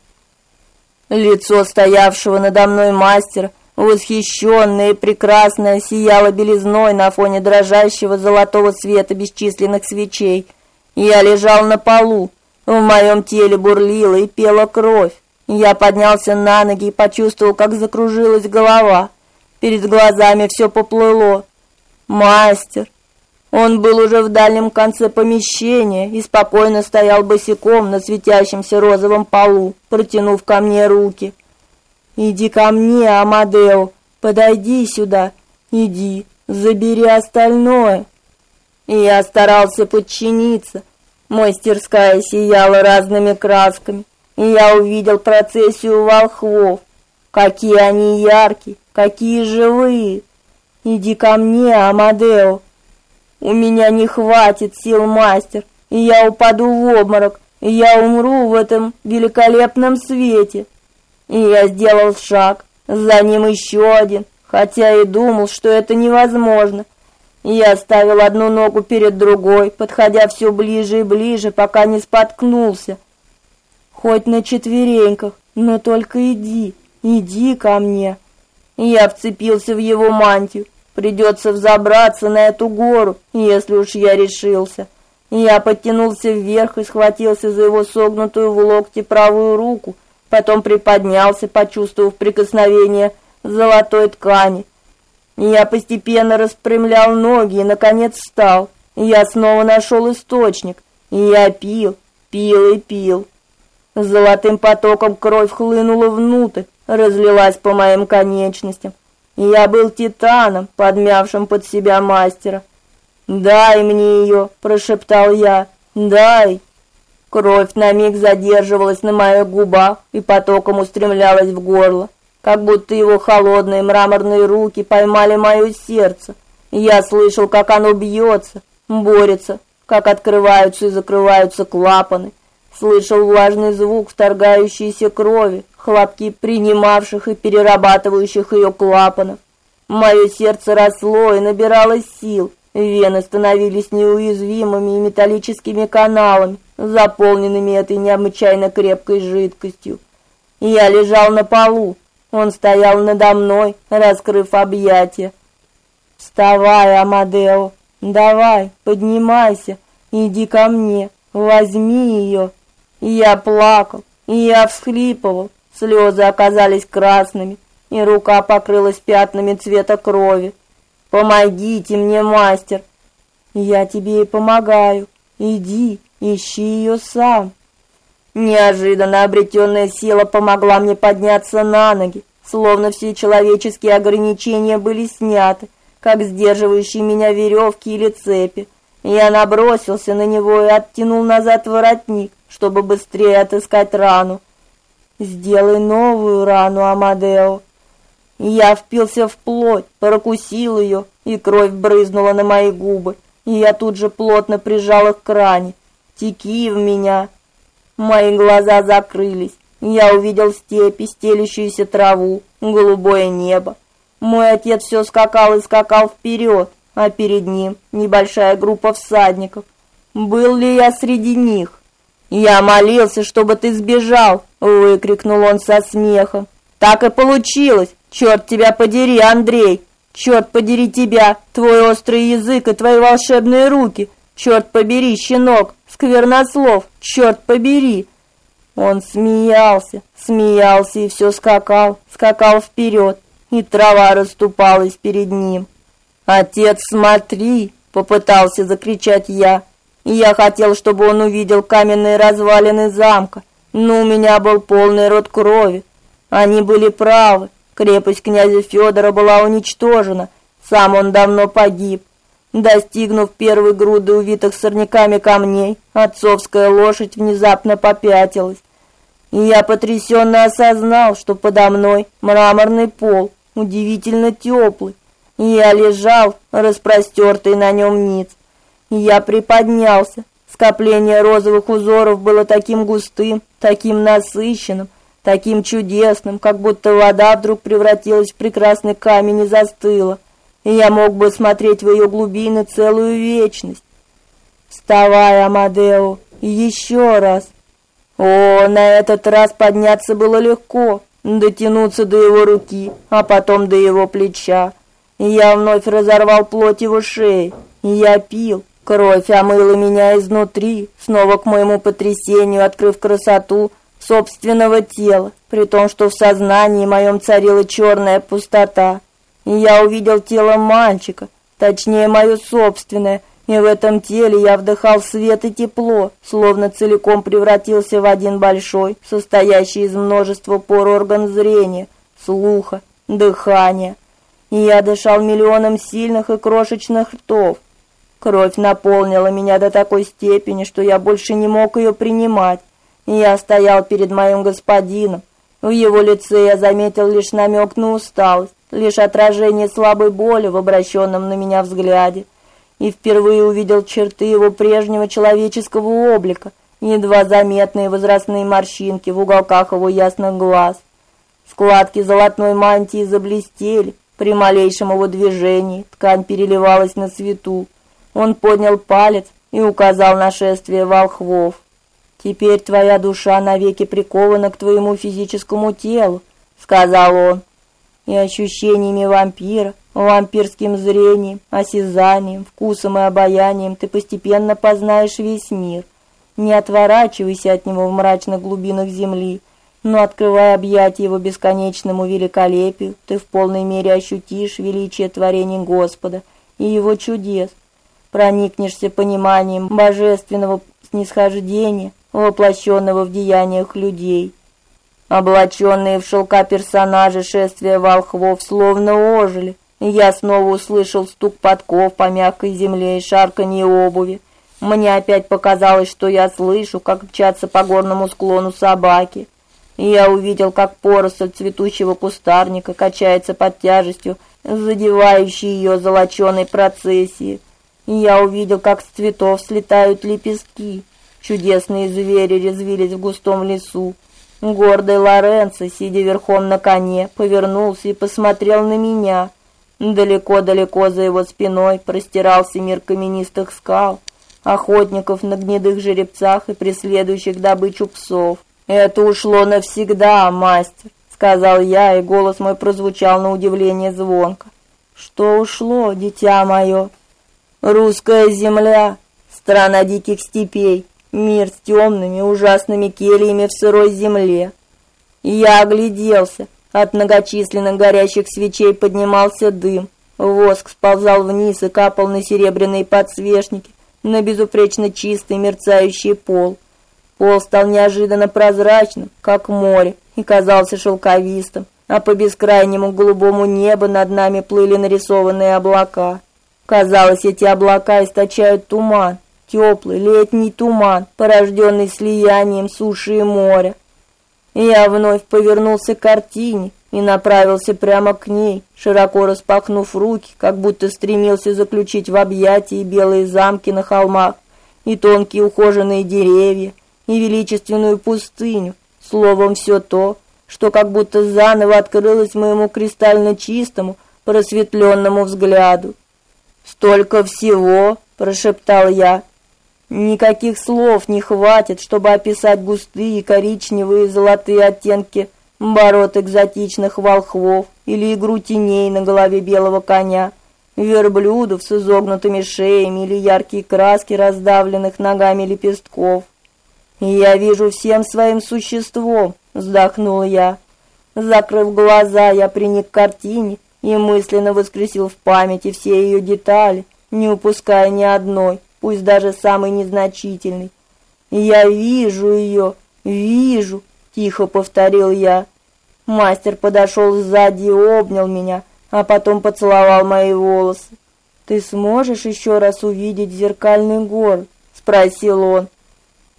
Лицо стоявшего надо мной мастера, восхищенное и прекрасное, сияло белизной на фоне дрожащего золотого света бесчисленных свечей. Я лежал на полу. В моем теле бурлила и пела кровь. Я поднялся на ноги и почувствовал, как закружилась голова. Перед глазами все поплыло. Мастер, Он был уже в дальнем конце помещения и спокойно стоял босиком на светящемся розовом полу, протянув ко мне руки. «Иди ко мне, Амадео, подойди сюда, иди, забери остальное». И я старался подчиниться. Мастерская сияла разными красками, и я увидел процессию волхвов. Какие они яркие, какие живые. Иди ко мне, Амадео. У меня не хватит сил, мастер, и я упаду в обморок, и я умру в этом великолепном свете. И я сделал шаг, за ним еще один, хотя и думал, что это невозможно. Я ставил одну ногу перед другой, подходя все ближе и ближе, пока не споткнулся. Хоть на четвереньках, но только иди, иди ко мне. Я вцепился в его мантию, Придется взобраться на эту гору, если уж я решился. Я подтянулся вверх и схватился за его согнутую в локте правую руку, потом приподнялся, почувствовав прикосновение золотой ткани. Я постепенно распрямлял ноги и наконец встал. Я снова нашел источник. Я пил, пил и пил. Золотым потоком кровь хлынула внутрь, разлилась по моим конечностям. Я был титаном, подмявшим под себя мастера. "Дай мне ее», — прошептал я. "Дай". Кровь на миг задерживалась на моих губах и потоком устремлялась в горло, как будто его холодные мраморные руки поймали мое сердце. Я слышал, как оно бьется, борется, как открываются и закрываются клапаны. Слышал влажный звук вторгающейся крови, хлопки принимавших и перерабатывающих ее клапанов. Мое сердце росло и набиралось сил. Вены становились неуязвимыми и металлическими каналами, заполненными этой необычайно крепкой жидкостью. Я лежал на полу. Он стоял надо мной, раскрыв объятия. «Вставай, Амадео! Давай, поднимайся, иди ко мне, возьми ее!» Я плакал, я всхлипывал, слезы оказались красными, и рука покрылась пятнами цвета крови. «Помогите мне, мастер!» «Я тебе и помогаю. Иди, ищи ее сам». Неожиданно обретенная сила помогла мне подняться на ноги, словно все человеческие ограничения были сняты, как сдерживающие меня веревки или цепи. Я набросился на него и оттянул назад воротник, чтобы быстрее отыскать рану. Сделай новую рану, Амадео. Я впился в плоть, прокусил ее, и кровь брызнула на мои губы, и я тут же плотно прижал их к ране. Теки в меня. Мои глаза закрылись. Я увидел степи, стелющуюся траву, голубое небо. Мой отец все скакал и скакал вперед, а перед ним небольшая группа всадников. Был ли я среди них? «Я молился, чтобы ты сбежал!» — выкрикнул он со смехом. «Так и получилось! Черт тебя подери, Андрей! Черт подери тебя, твой острый язык и твои волшебные руки! Черт побери, щенок, сквернослов, черт побери!» Он смеялся, смеялся и все скакал, скакал вперед, и трава расступалась перед ним. «Отец, смотри!» — попытался закричать я, я хотел, чтобы он увидел каменные развалины замка, но у меня был полный рот крови. Они были правы. Крепость князя Федора была уничтожена. Сам он давно погиб. Достигнув первой груды увитых сорняками камней, отцовская лошадь внезапно попятилась. И я потрясенно осознал, что подо мной мраморный пол, удивительно теплый. Я лежал, распростертый на нем ниц. Я приподнялся. Скопление розовых узоров было таким густым, таким насыщенным, таким чудесным, как будто вода вдруг превратилась в прекрасный камень и застыла, и я мог бы смотреть в ее глубины целую вечность. Вставай, Амадео, еще раз. О, на этот раз подняться было легко, дотянуться до его руки, а потом до его плеча. Я вновь разорвал плоть его шеи, я пил, Кровь омыла меня изнутри, снова к моему потрясению открыв красоту собственного тела, при том, что в сознании моем царила черная пустота. И я увидел тело мальчика, точнее, мое собственное, И в этом теле я вдыхал свет и тепло, словно целиком превратился в один большой, состоящий из множества пор орган зрения, слуха, дыхания. И я дышал миллионом сильных и крошечных ртов. Кровь наполнила меня до такой степени, что я больше не мог ее принимать. Я стоял перед моим господином. В его лице я заметил лишь намек на усталость, лишь отражение слабой боли в обращенном на меня взгляде и впервые увидел черты его прежнего человеческого облика, едва заметные возрастные морщинки в уголках его ясных глаз. Складки золотной мантии заблестели, при малейшем его движении ткань переливалась на свету. Он поднял палец и указал на шествие волхвов. «Теперь твоя душа навеки прикована к твоему физическому телу», — сказал он, — «и ощущениями вампира, Вампирским зрением, осязанием, вкусом и обаянием ты постепенно познаешь весь мир. Не отворачивайся от него в мрачных глубинах земли, но открывая объятия его бесконечному великолепию, ты в полной мере ощутишь величие творений Господа и его чудес. Проникнешься пониманием божественного снисхождения, воплощенного в деяниях людей. Облаченные в шелка персонажи шествия волхвов словно ожили, я снова услышал стук подков по мягкой земле и шарканье обуви. Мне опять показалось, что я слышу, как мчатся по горному склону собаки. Я увидел, как поросль цветущего кустарника качается под тяжестью, задевающей ее золоченой процессии. И я увидел, как с цветов слетают лепестки. Чудесные звери резвились в густом лесу. Гордый Лоренцо, сидя верхом на коне, повернулся и посмотрел на меня — Далеко-далеко за его спиной простирался мир каменистых скал, охотников на гнедых жеребцах и преследующих добычу псов. «Это ушло навсегда, мастер», — сказал я, и голос мой прозвучал на удивление звонко. «Что ушло, дитя мое?» «Русская земля, страна диких степей, мир с темными ужасными кельями в сырой земле». Я огляделся. От многочисленных горящих свечей поднимался дым. Воск сползал вниз и капал на серебряные подсвечники, на безупречно чистый мерцающий пол. Пол стал неожиданно прозрачным, как море, и казался шелковистым, а по бескрайнему голубому небу над нами плыли нарисованные облака. Казалось, эти облака источают туман, теплый летний туман, порожденный слиянием суши и моря. Я вновь повернулся к картине и направился прямо к ней, широко распахнув руки, как будто стремился заключить в объятия белые замки на холмах, и тонкие ухоженные деревья, и величественную пустыню, словом, все то, что как будто заново открылось моему кристально чистому, просветленному взгляду. «Столько всего!» – прошептал я, Никаких слов не хватит, чтобы описать густые коричневые и золотые оттенки бород экзотичных волхвов или игру теней на голове белого коня, верблюдов с изогнутыми шеями или яркие краски раздавленных ногами лепестков. «Я вижу всем своим существом», — вздохнул я. Закрыв глаза, я приник к картине и мысленно воскресил в памяти все ее детали, не упуская ни одной пусть даже самый незначительный. «Я вижу ее, вижу», — тихо повторил я. Мастер подошел сзади и обнял меня, а потом поцеловал мои волосы. «Ты сможешь еще раз увидеть зеркальный город?» — спросил он.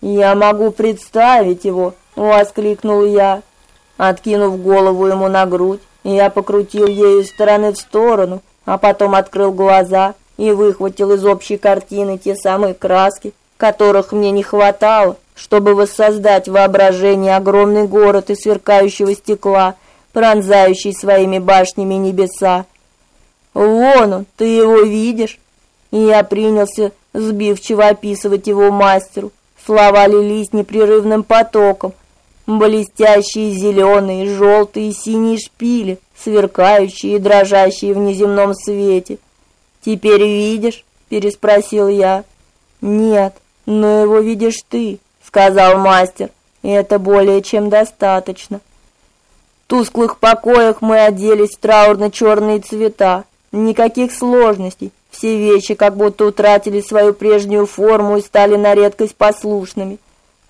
«Я могу представить его», — воскликнул я. Откинув голову ему на грудь, я покрутил ею из стороны в сторону, а потом открыл глаза и выхватил из общей картины те самые краски, которых мне не хватало, чтобы воссоздать в воображении огромный город из сверкающего стекла, пронзающий своими башнями небеса. «Вон он, ты его видишь?» И я принялся сбивчиво описывать его мастеру. Слова лились непрерывным потоком. Блестящие зеленые, желтые и синие шпили, сверкающие и дрожащие в неземном свете – «Теперь видишь?» – переспросил я. «Нет, но его видишь ты», – сказал мастер. «И это более чем достаточно». В тусклых покоях мы оделись в траурно-черные цвета. Никаких сложностей, Все вещи как будто утратили свою прежнюю форму и стали на редкость послушными.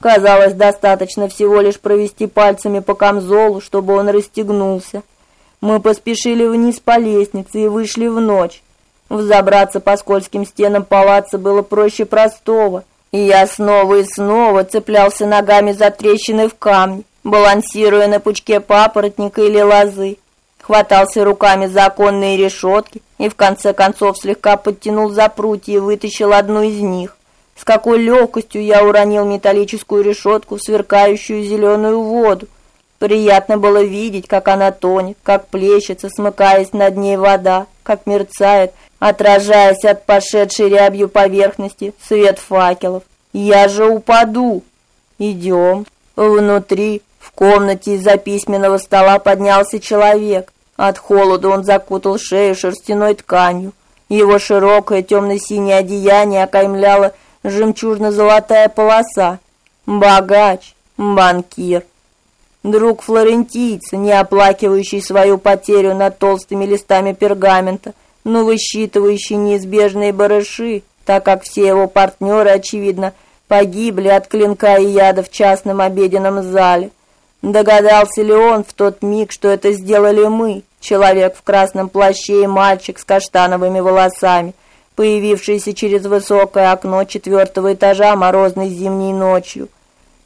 Казалось, достаточно всего лишь провести пальцами по камзолу, чтобы он расстегнулся. Мы поспешили вниз по лестнице и вышли в ночь. Взобраться по скользким стенам палаца было проще простого, и я снова и снова цеплялся ногами за трещины в камне, балансируя на пучке папоротника или лозы. Хватался руками за оконные решетки и в конце концов слегка подтянул за прутья и вытащил одну из них. С какой легкостью я уронил металлическую решетку в сверкающую зеленую воду. Приятно было видеть, как она тонет, как плещется, смыкаясь над ней вода, как мерцает, отражаясь от пошедшей рябью поверхности свет факелов. Я же упаду. Идем. Внутри, в комнате из-за письменного стола поднялся человек. От холода он закутал шею шерстяной тканью. Его широкое темно-синее одеяние окаймляло жемчужно-золотая полоса. Богач, банкир. Друг флорентийца, не оплакивающий свою потерю над толстыми листами пергамента, но высчитывающий неизбежные барыши, так как все его партнеры, очевидно, погибли от клинка и яда в частном обеденном зале. Догадался ли он в тот миг, что это сделали мы, человек в красном плаще и мальчик с каштановыми волосами, появившийся через высокое окно четвертого этажа морозной зимней ночью.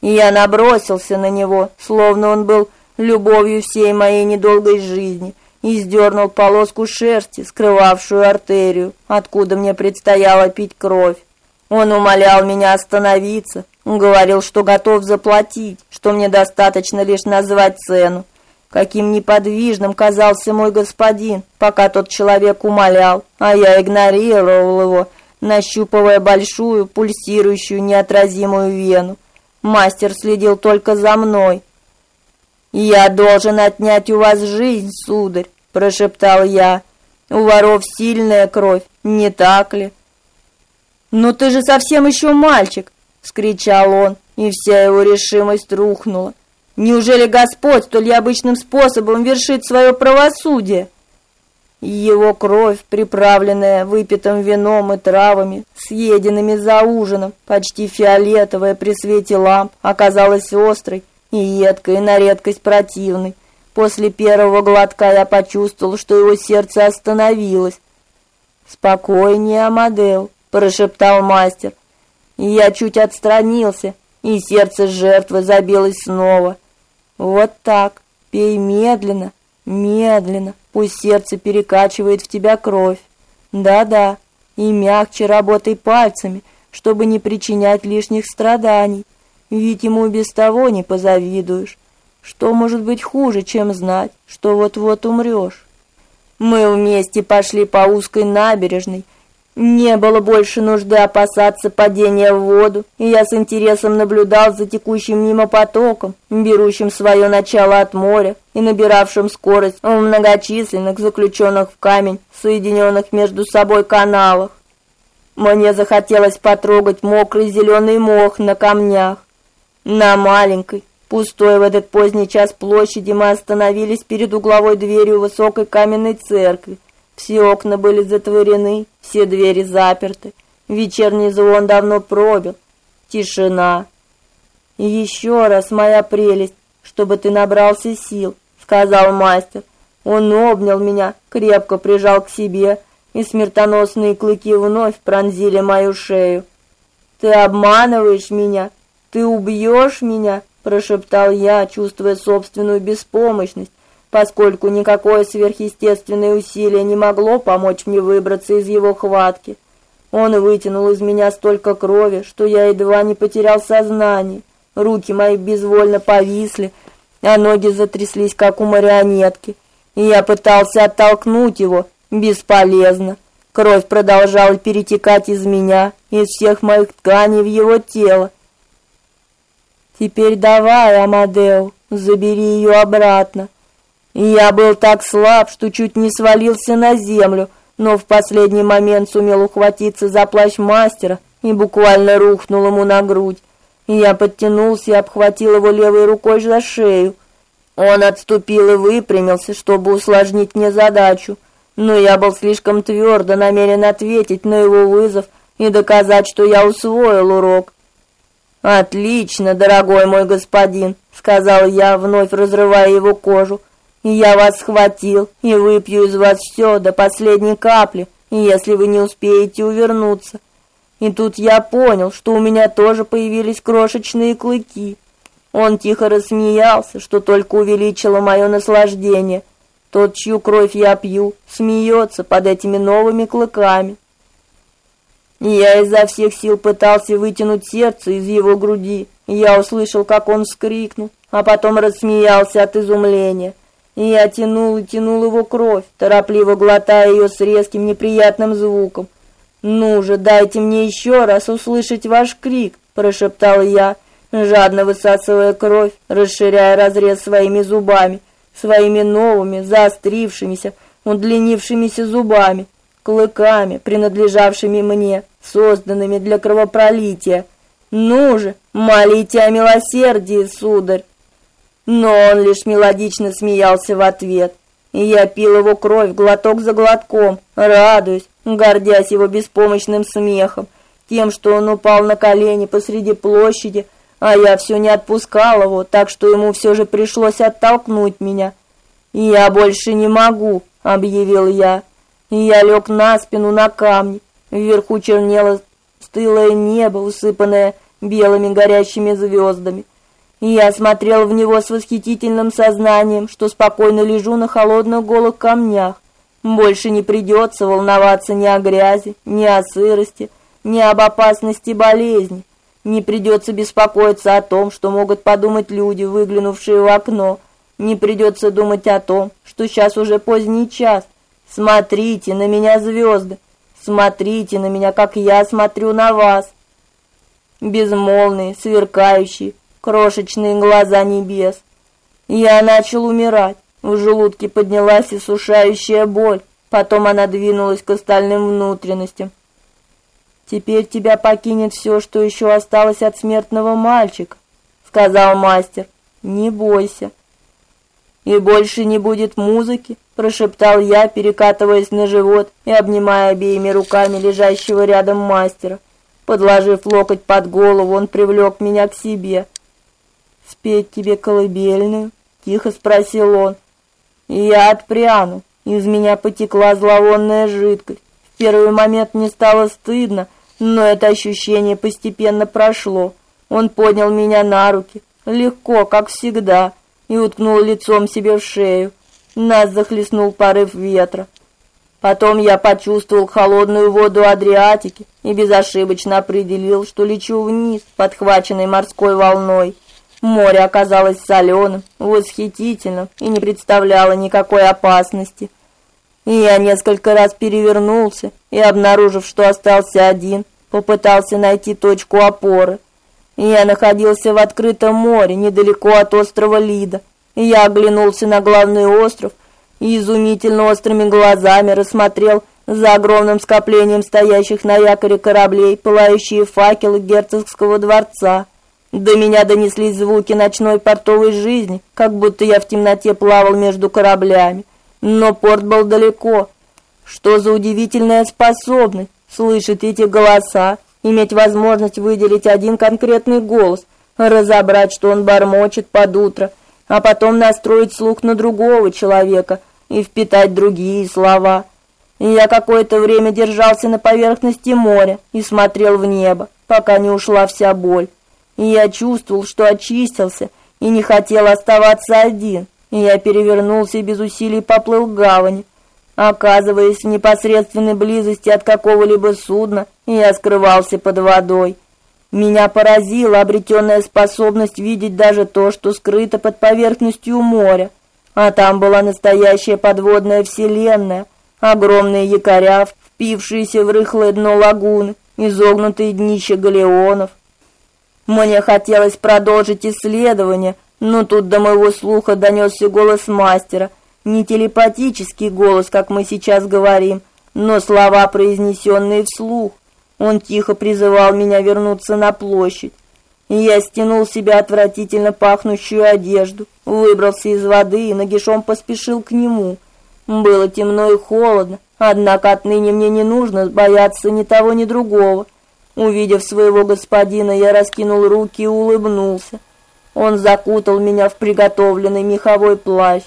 И я набросился на него, словно он был любовью всей моей недолгой жизни, и сдернул полоску шерсти, скрывавшую артерию, откуда мне предстояло пить кровь. Он умолял меня остановиться, говорил, что готов заплатить, что мне достаточно лишь назвать цену. Каким неподвижным казался мой господин, пока тот человек умолял, а я игнорировал его, нащупывая большую, пульсирующую, неотразимую вену. Мастер следил только за мной. «Я должен отнять у вас жизнь, сударь», — прошептал я. «У воров сильная кровь, не так ли?» «Но ты же совсем еще мальчик!» — скричал он, и вся его решимость рухнула. Неужели Господь столь обычным способом вершит свое правосудие? Его кровь, приправленная выпитым вином и травами, съеденными за ужином, почти фиолетовая при свете ламп, оказалась острой и едкой, и на редкость противной. После первого глотка я почувствовал, что его сердце остановилось. «Спокойнее, Амадео», — прошептал мастер. Я чуть отстранился, и сердце жертвы забилось снова. Вот так. Пей медленно, медленно. Пусть сердце перекачивает в тебя кровь. Да-да. И мягче работай пальцами, чтобы не причинять лишних страданий. Ведь ему без того не позавидуешь. Что может быть хуже, чем знать, что вот-вот умрешь? Мы вместе пошли по узкой набережной, не было больше нужды опасаться падения в воду, и я с интересом наблюдал за текущим мимо потоком, берущим свое начало от моря и набиравшим скорость в многочисленных заключенных в камень, соединенных между собой каналах. Мне захотелось потрогать мокрый зеленый мох на камнях. На маленькой, пустой в этот поздний час площади мы остановились перед угловой дверью высокой каменной церкви, все окна были затворены, все двери заперты. Вечерний звон давно пробил. Тишина. И еще раз, моя прелесть, чтобы ты набрался сил, сказал мастер. Он обнял меня, крепко прижал к себе, и смертоносные клыки вновь пронзили мою шею. Ты обманываешь меня, ты убьешь меня, прошептал я, чувствуя собственную беспомощность поскольку никакое сверхъестественное усилие не могло помочь мне выбраться из его хватки. Он вытянул из меня столько крови, что я едва не потерял сознание. Руки мои безвольно повисли, а ноги затряслись, как у марионетки. И я пытался оттолкнуть его, бесполезно. Кровь продолжала перетекать из меня, из всех моих тканей в его тело. Теперь давай, Амадео, забери ее обратно. Я был так слаб, что чуть не свалился на землю, но в последний момент сумел ухватиться за плащ мастера и буквально рухнул ему на грудь. Я подтянулся и обхватил его левой рукой за шею. Он отступил и выпрямился, чтобы усложнить мне задачу. но я был слишком твердо намерен ответить на его вызов и доказать, что я усвоил урок. Отлично, дорогой мой господин, сказал я, вновь разрывая его кожу. Я вас схватил и выпью из вас все до последней капли, если вы не успеете увернуться. И тут я понял, что у меня тоже появились крошечные клыки. Он тихо рассмеялся, что только увеличило мое наслаждение. Тот, чью кровь я пью, смеется под этими новыми клыками. Я изо всех сил пытался вытянуть сердце из его груди. Я услышал, как он вскрикнул, а потом рассмеялся от изумления. И я тянул и тянул его кровь, торопливо глотая ее с резким неприятным звуком. «Ну же, дайте мне еще раз услышать ваш крик», – прошептал я, жадно высасывая кровь, расширяя разрез своими зубами, своими новыми, заострившимися, удлинившимися зубами, клыками, принадлежавшими мне, созданными для кровопролития. Ну же, молите о милосердии, сударь. Но он лишь мелодично смеялся в ответ, и я пил его кровь глоток за глотком, радуясь, гордясь его беспомощным смехом, тем, что он упал на колени посреди площади, а я все не отпускал его, так что ему все же пришлось оттолкнуть меня. «Я больше не могу», — объявил я. И я лег на спину на камни. Вверху чернело стылое небо, усыпанное белыми горящими звездами. И я смотрел в него с восхитительным сознанием, что спокойно лежу на холодных голых камнях. Больше не придется волноваться ни о грязи, ни о сырости, ни об опасности болезни. Не придется беспокоиться о том, что могут подумать люди, выглянувшие в окно. Не придется думать о том, что сейчас уже поздний час. Смотрите на меня, звезды. Смотрите на меня, как я смотрю на вас. Безмолвные, сверкающие, крошечные глаза небес. Я начал умирать. В желудке поднялась иссушающая боль. Потом она двинулась к остальным внутренностям. Теперь тебя покинет все, что еще осталось от смертного мальчика, сказал мастер. Не бойся. И больше не будет музыки, прошептал я, перекатываясь на живот и обнимая обеими руками лежащего рядом мастера. Подложив локоть под голову, он привлек меня к себе. «Спеть тебе колыбельную?» — тихо спросил он. Я отпрянул. Из меня потекла зловонная жидкость. В первый момент мне стало стыдно, но это ощущение постепенно прошло. Он поднял меня на руки, легко, как всегда, и уткнул лицом себе в шею. Нас захлестнул порыв ветра. Потом я почувствовал холодную воду Адриатики и безошибочно определил, что лечу вниз, подхваченный морской волной. Море оказалось соленым, восхитительным и не представляло никакой опасности. И я несколько раз перевернулся и, обнаружив, что остался один, попытался найти точку опоры. Я находился в открытом море, недалеко от острова Лида. Я оглянулся на главный остров и изумительно острыми глазами рассмотрел за огромным скоплением стоящих на якоре кораблей пылающие факелы герцогского дворца. До меня донеслись звуки ночной портовой жизни, как будто я в темноте плавал между кораблями. Но порт был далеко. Что за удивительная способность слышать эти голоса, иметь возможность выделить один конкретный голос, разобрать, что он бормочет под утро, а потом настроить слух на другого человека и впитать другие слова. Я какое-то время держался на поверхности моря и смотрел в небо, пока не ушла вся боль. И я чувствовал, что очистился и не хотел оставаться один. И я перевернулся и без усилий поплыл к гавани. Оказываясь в непосредственной близости от какого-либо судна, я скрывался под водой. Меня поразила обретенная способность видеть даже то, что скрыто под поверхностью моря. А там была настоящая подводная вселенная, огромные якоря, впившиеся в рыхлое дно лагуны, изогнутые днища галеонов. Мне хотелось продолжить исследование, но тут до моего слуха донесся голос мастера — не телепатический голос, как мы сейчас говорим, но слова, произнесенные вслух. Он тихо призывал меня вернуться на площадь. Я стянул себе отвратительно пахнущую одежду, выбрался из воды и нагишом поспешил к нему. Было темно и холодно, однако отныне мне не нужно бояться ни того, ни другого. Увидев своего господина, я раскинул руки и улыбнулся. Он закутал меня в приготовленный меховой плащ.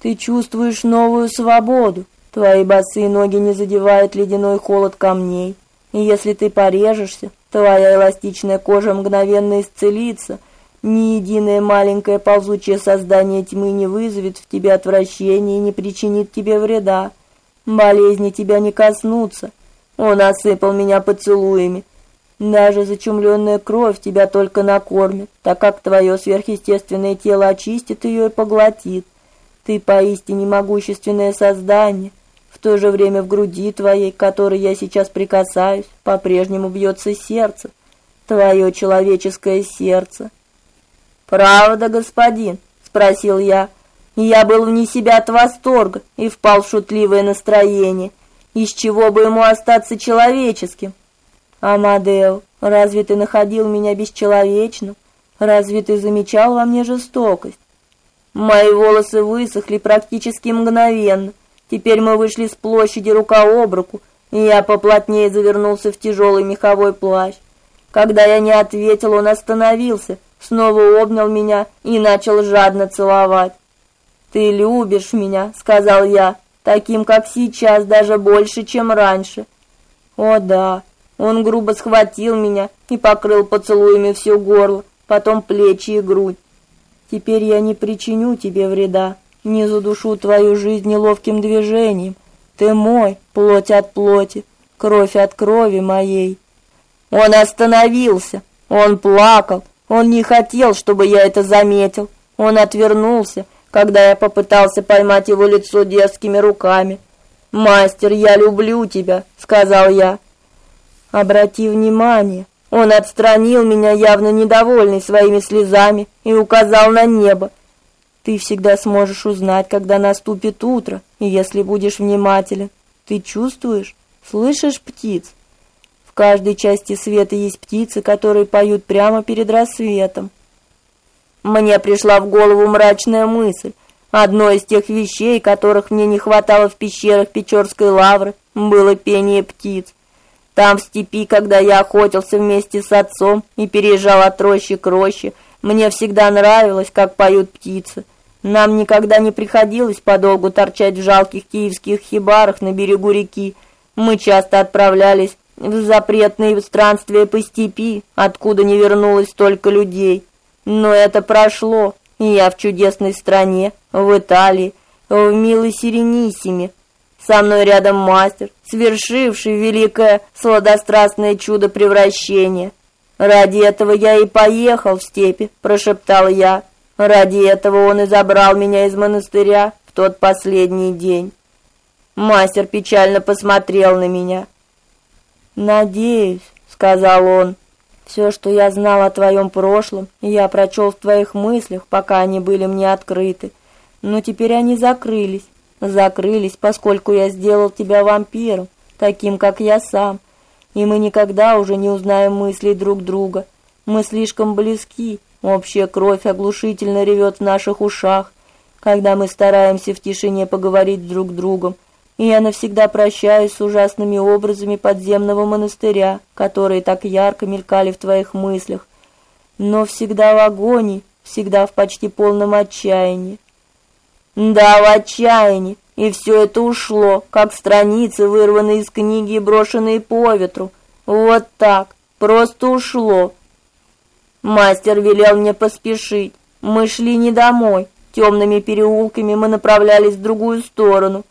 Ты чувствуешь новую свободу. Твои босые ноги не задевают ледяной холод камней. И если ты порежешься, твоя эластичная кожа мгновенно исцелится. Ни единое маленькое ползучее создание тьмы не вызовет в тебе отвращения и не причинит тебе вреда. Болезни тебя не коснутся. Он осыпал меня поцелуями. Даже зачумленная кровь тебя только накормит, так как твое сверхъестественное тело очистит ее и поглотит. Ты поистине могущественное создание. В то же время в груди твоей, к которой я сейчас прикасаюсь, по-прежнему бьется сердце. Твое человеческое сердце. «Правда, господин?» — спросил я. Я был вне себя от восторга и впал в шутливое настроение. Из чего бы ему остаться человеческим? Амадео, разве ты находил меня бесчеловечным? Разве ты замечал во мне жестокость? Мои волосы высохли практически мгновенно. Теперь мы вышли с площади рука об руку, и я поплотнее завернулся в тяжелый меховой плащ. Когда я не ответил, он остановился, снова обнял меня и начал жадно целовать. «Ты любишь меня», — сказал я, — «таким, как сейчас, даже больше, чем раньше». «О да», он грубо схватил меня и покрыл поцелуями все горло, потом плечи и грудь. Теперь я не причиню тебе вреда, не задушу твою жизнь неловким движением. Ты мой, плоть от плоти, кровь от крови моей. Он остановился. Он плакал. Он не хотел, чтобы я это заметил. Он отвернулся, когда я попытался поймать его лицо детскими руками. "Мастер, я люблю тебя", сказал я. "Обрати внимание, он отстранил меня, явно недовольный своими слезами, и указал на небо. Ты всегда сможешь узнать, когда наступит утро, и если будешь внимателен. Ты чувствуешь, слышишь птиц? В каждой части света есть птицы, которые поют прямо перед рассветом. Мне пришла в голову мрачная мысль. Одно из тех вещей, которых мне не хватало в пещерах Печорской лавры, было пение птиц. Там, в степи, когда я охотился вместе с отцом и переезжал от рощи к роще, мне всегда нравилось, как поют птицы. Нам никогда не приходилось подолгу торчать в жалких киевских хибарах на берегу реки. Мы часто отправлялись в запретные странствия по степи, откуда не вернулось столько людей. Но это прошло, и я в чудесной стране, в Италии, в милой Сирениссиме, со мной рядом мастер, свершивший великое сладострастное чудо превращения. Ради этого я и поехал в степи, прошептал я. Ради этого он и забрал меня из монастыря в тот последний день. Мастер печально посмотрел на меня. "Надеюсь", сказал он. «Все, что я знал о твоем прошлом, я прочел в твоих мыслях, пока они были мне открыты. Но теперь они закрылись, закрылись, поскольку я сделал тебя вампиром, таким, как я сам, и мы никогда уже не узнаем мыслей друг друга. Мы слишком близки, общая кровь оглушительно ревет в наших ушах, когда мы стараемся в тишине поговорить друг с другом, и я навсегда прощаюсь с ужасными образами подземного монастыря, которые так ярко мелькали в твоих мыслях, но всегда в агонии, всегда в почти полном отчаянии. Да, в отчаянии. И все это ушло, как страницы, вырванные из книги и брошенные по ветру. Вот так, просто ушло. Мастер велел мне поспешить. Мы шли не домой. Темными переулками мы направлялись в другую сторону.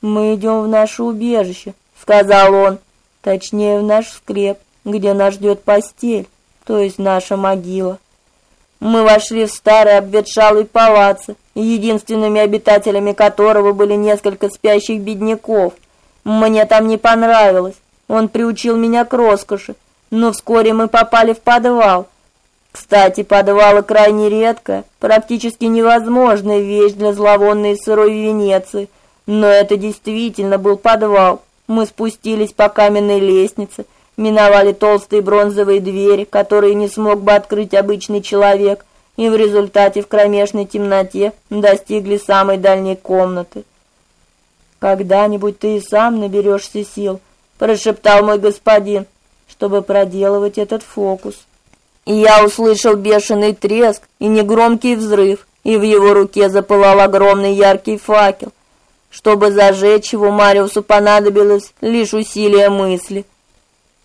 Мы идем в наше убежище, сказал он. Точнее, в наш склеп, где нас ждет постель, то есть наша могила. Мы вошли в старый обветшалый палац, единственными обитателями которого были несколько спящих бедняков. Мне там не понравилось. Он приучил меня к роскоши, но вскоре мы попали в подвал. Кстати, подвалы крайне редкая, практически невозможная вещь для зловонной сырой Венеции, но это действительно был подвал. Мы спустились по каменной лестнице, миновали толстые бронзовые двери, которые не смог бы открыть обычный человек, и в результате в кромешной темноте достигли самой дальней комнаты. Когда-нибудь ты и сам наберешься сил, прошептал мой господин, чтобы проделывать этот фокус. И я услышал бешеный треск и негромкий взрыв, и в его руке запылал огромный яркий факел. Чтобы зажечь его, Мариусу понадобилось лишь усилие мысли.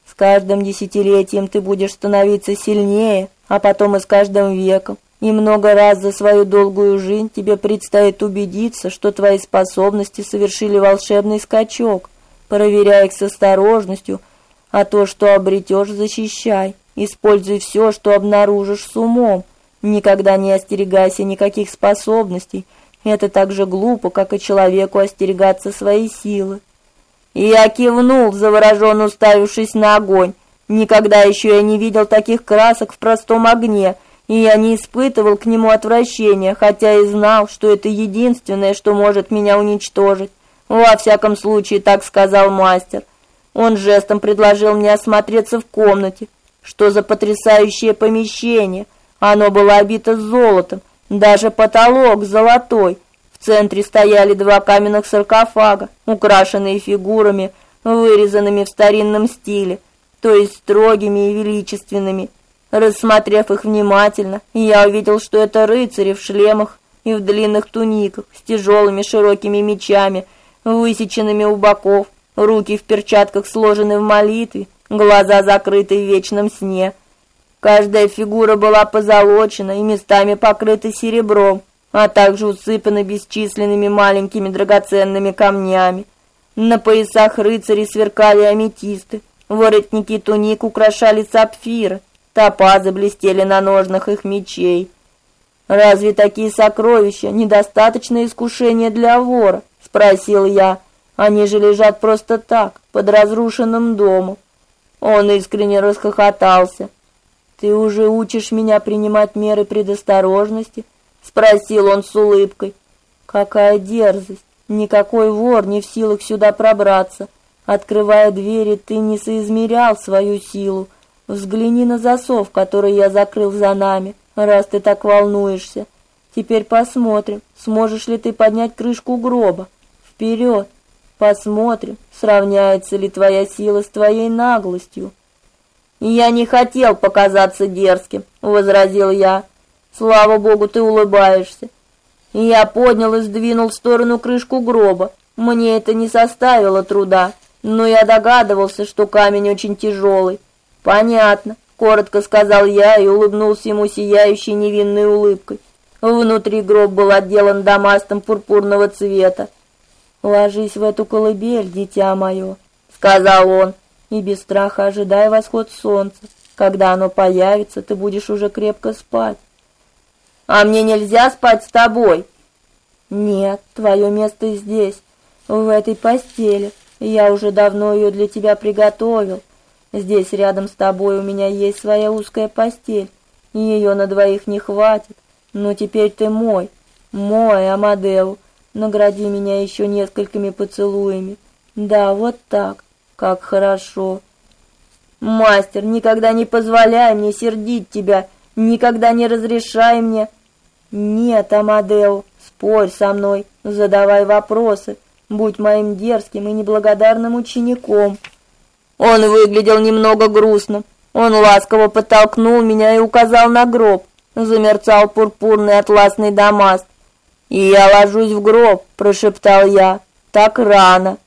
С каждым десятилетием ты будешь становиться сильнее, а потом и с каждым веком. И много раз за свою долгую жизнь тебе предстоит убедиться, что твои способности совершили волшебный скачок. Проверяй их с осторожностью, а то, что обретешь, защищай. Используй все, что обнаружишь с умом. Никогда не остерегайся никаких способностей. Это так же глупо, как и человеку остерегаться своей силы. Я кивнул, завороженно уставившись на огонь. Никогда еще я не видел таких красок в простом огне, и я не испытывал к нему отвращения, хотя и знал, что это единственное, что может меня уничтожить. Во всяком случае, так сказал мастер. Он жестом предложил мне осмотреться в комнате. Что за потрясающее помещение! Оно было обито золотом, даже потолок золотой, центре стояли два каменных саркофага, украшенные фигурами, вырезанными в старинном стиле, то есть строгими и величественными. Рассмотрев их внимательно, я увидел, что это рыцари в шлемах и в длинных туниках с тяжелыми широкими мечами, высеченными у боков, руки в перчатках сложены в молитве, глаза закрыты в вечном сне. Каждая фигура была позолочена и местами покрыта серебром, а также усыпаны бесчисленными маленькими драгоценными камнями. На поясах рыцарей сверкали аметисты, воротники туник украшали сапфиры, топазы блестели на ножнах их мечей. Разве такие сокровища недостаточно искушения для вора? спросил я. Они же лежат просто так, под разрушенным домом. Он искренне расхохотался. Ты уже учишь меня принимать меры предосторожности? спросил он с улыбкой. Какая дерзость! Никакой вор не в силах сюда пробраться. Открывая двери, ты не соизмерял свою силу. Взгляни на засов, который я закрыл за нами, раз ты так волнуешься. Теперь посмотрим, сможешь ли ты поднять крышку гроба. Вперед! Посмотрим, сравняется ли твоя сила с твоей наглостью. Я не хотел показаться дерзким, возразил я. Слава богу, ты улыбаешься. Я поднял и сдвинул в сторону крышку гроба. Мне это не составило труда, но я догадывался, что камень очень тяжелый. Понятно, коротко сказал я и улыбнулся ему сияющей невинной улыбкой. Внутри гроб был отделан дамастом пурпурного цвета. Ложись в эту колыбель, дитя мое, сказал он, и без страха ожидай восход солнца. Когда оно появится, ты будешь уже крепко спать. А мне нельзя спать с тобой. Нет, твое место здесь, в этой постели. Я уже давно ее для тебя приготовил. Здесь рядом с тобой у меня есть своя узкая постель. Ее на двоих не хватит. Но теперь ты мой, мой Амадеу. Награди меня еще несколькими поцелуями. Да, вот так. Как хорошо. Мастер, никогда не позволяй мне сердить тебя, никогда не разрешай мне нет, Амадео, спорь со мной, задавай вопросы, будь моим дерзким и неблагодарным учеником. Он выглядел немного грустным. Он ласково подтолкнул меня и указал на гроб. Замерцал пурпурный атласный дамаст. «И я ложусь в гроб», — прошептал я. «Так рано».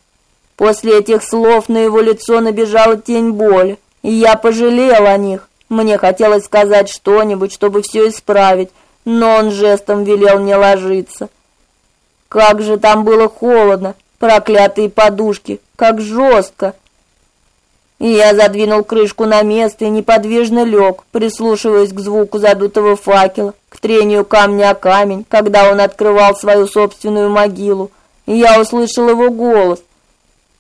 После этих слов на его лицо набежала тень боли, и я пожалел о них. Мне хотелось сказать что-нибудь, чтобы все исправить, но он жестом велел мне ложиться. Как же там было холодно, проклятые подушки, как жестко. Я задвинул крышку на место и неподвижно лег, прислушиваясь к звуку задутого факела, к трению камня о камень, когда он открывал свою собственную могилу. И я услышал его голос.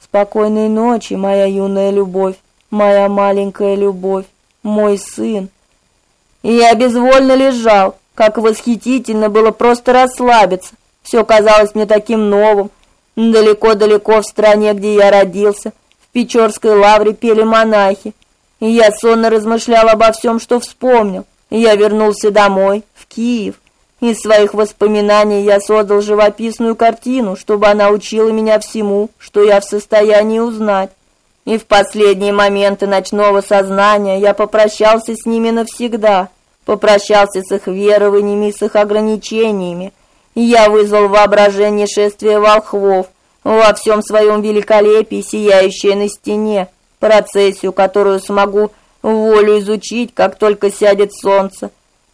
Спокойной ночи, моя юная любовь, моя маленькая любовь, мой сын. И я безвольно лежал, как восхитительно было просто расслабиться. Все казалось мне таким новым. Далеко-далеко в стране, где я родился, Печорской лавре пели монахи. И я сонно размышлял обо всем, что вспомнил. И я вернулся домой, в Киев. Из своих воспоминаний я создал живописную картину, чтобы она учила меня всему, что я в состоянии узнать. И в последние моменты ночного сознания я попрощался с ними навсегда, попрощался с их верованиями, с их ограничениями. И я вызвал воображение шествия волхвов, во всем своем великолепии, сияющее на стене, процессию, которую смогу волю изучить, как только сядет солнце.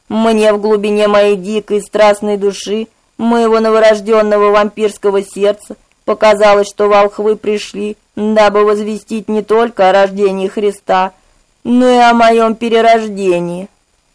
Мне в глубине моей дикой страстной души, моего новорожденного вампирского сердца, показалось, что волхвы пришли, дабы возвестить не только о рождении Христа, но и о моем перерождении.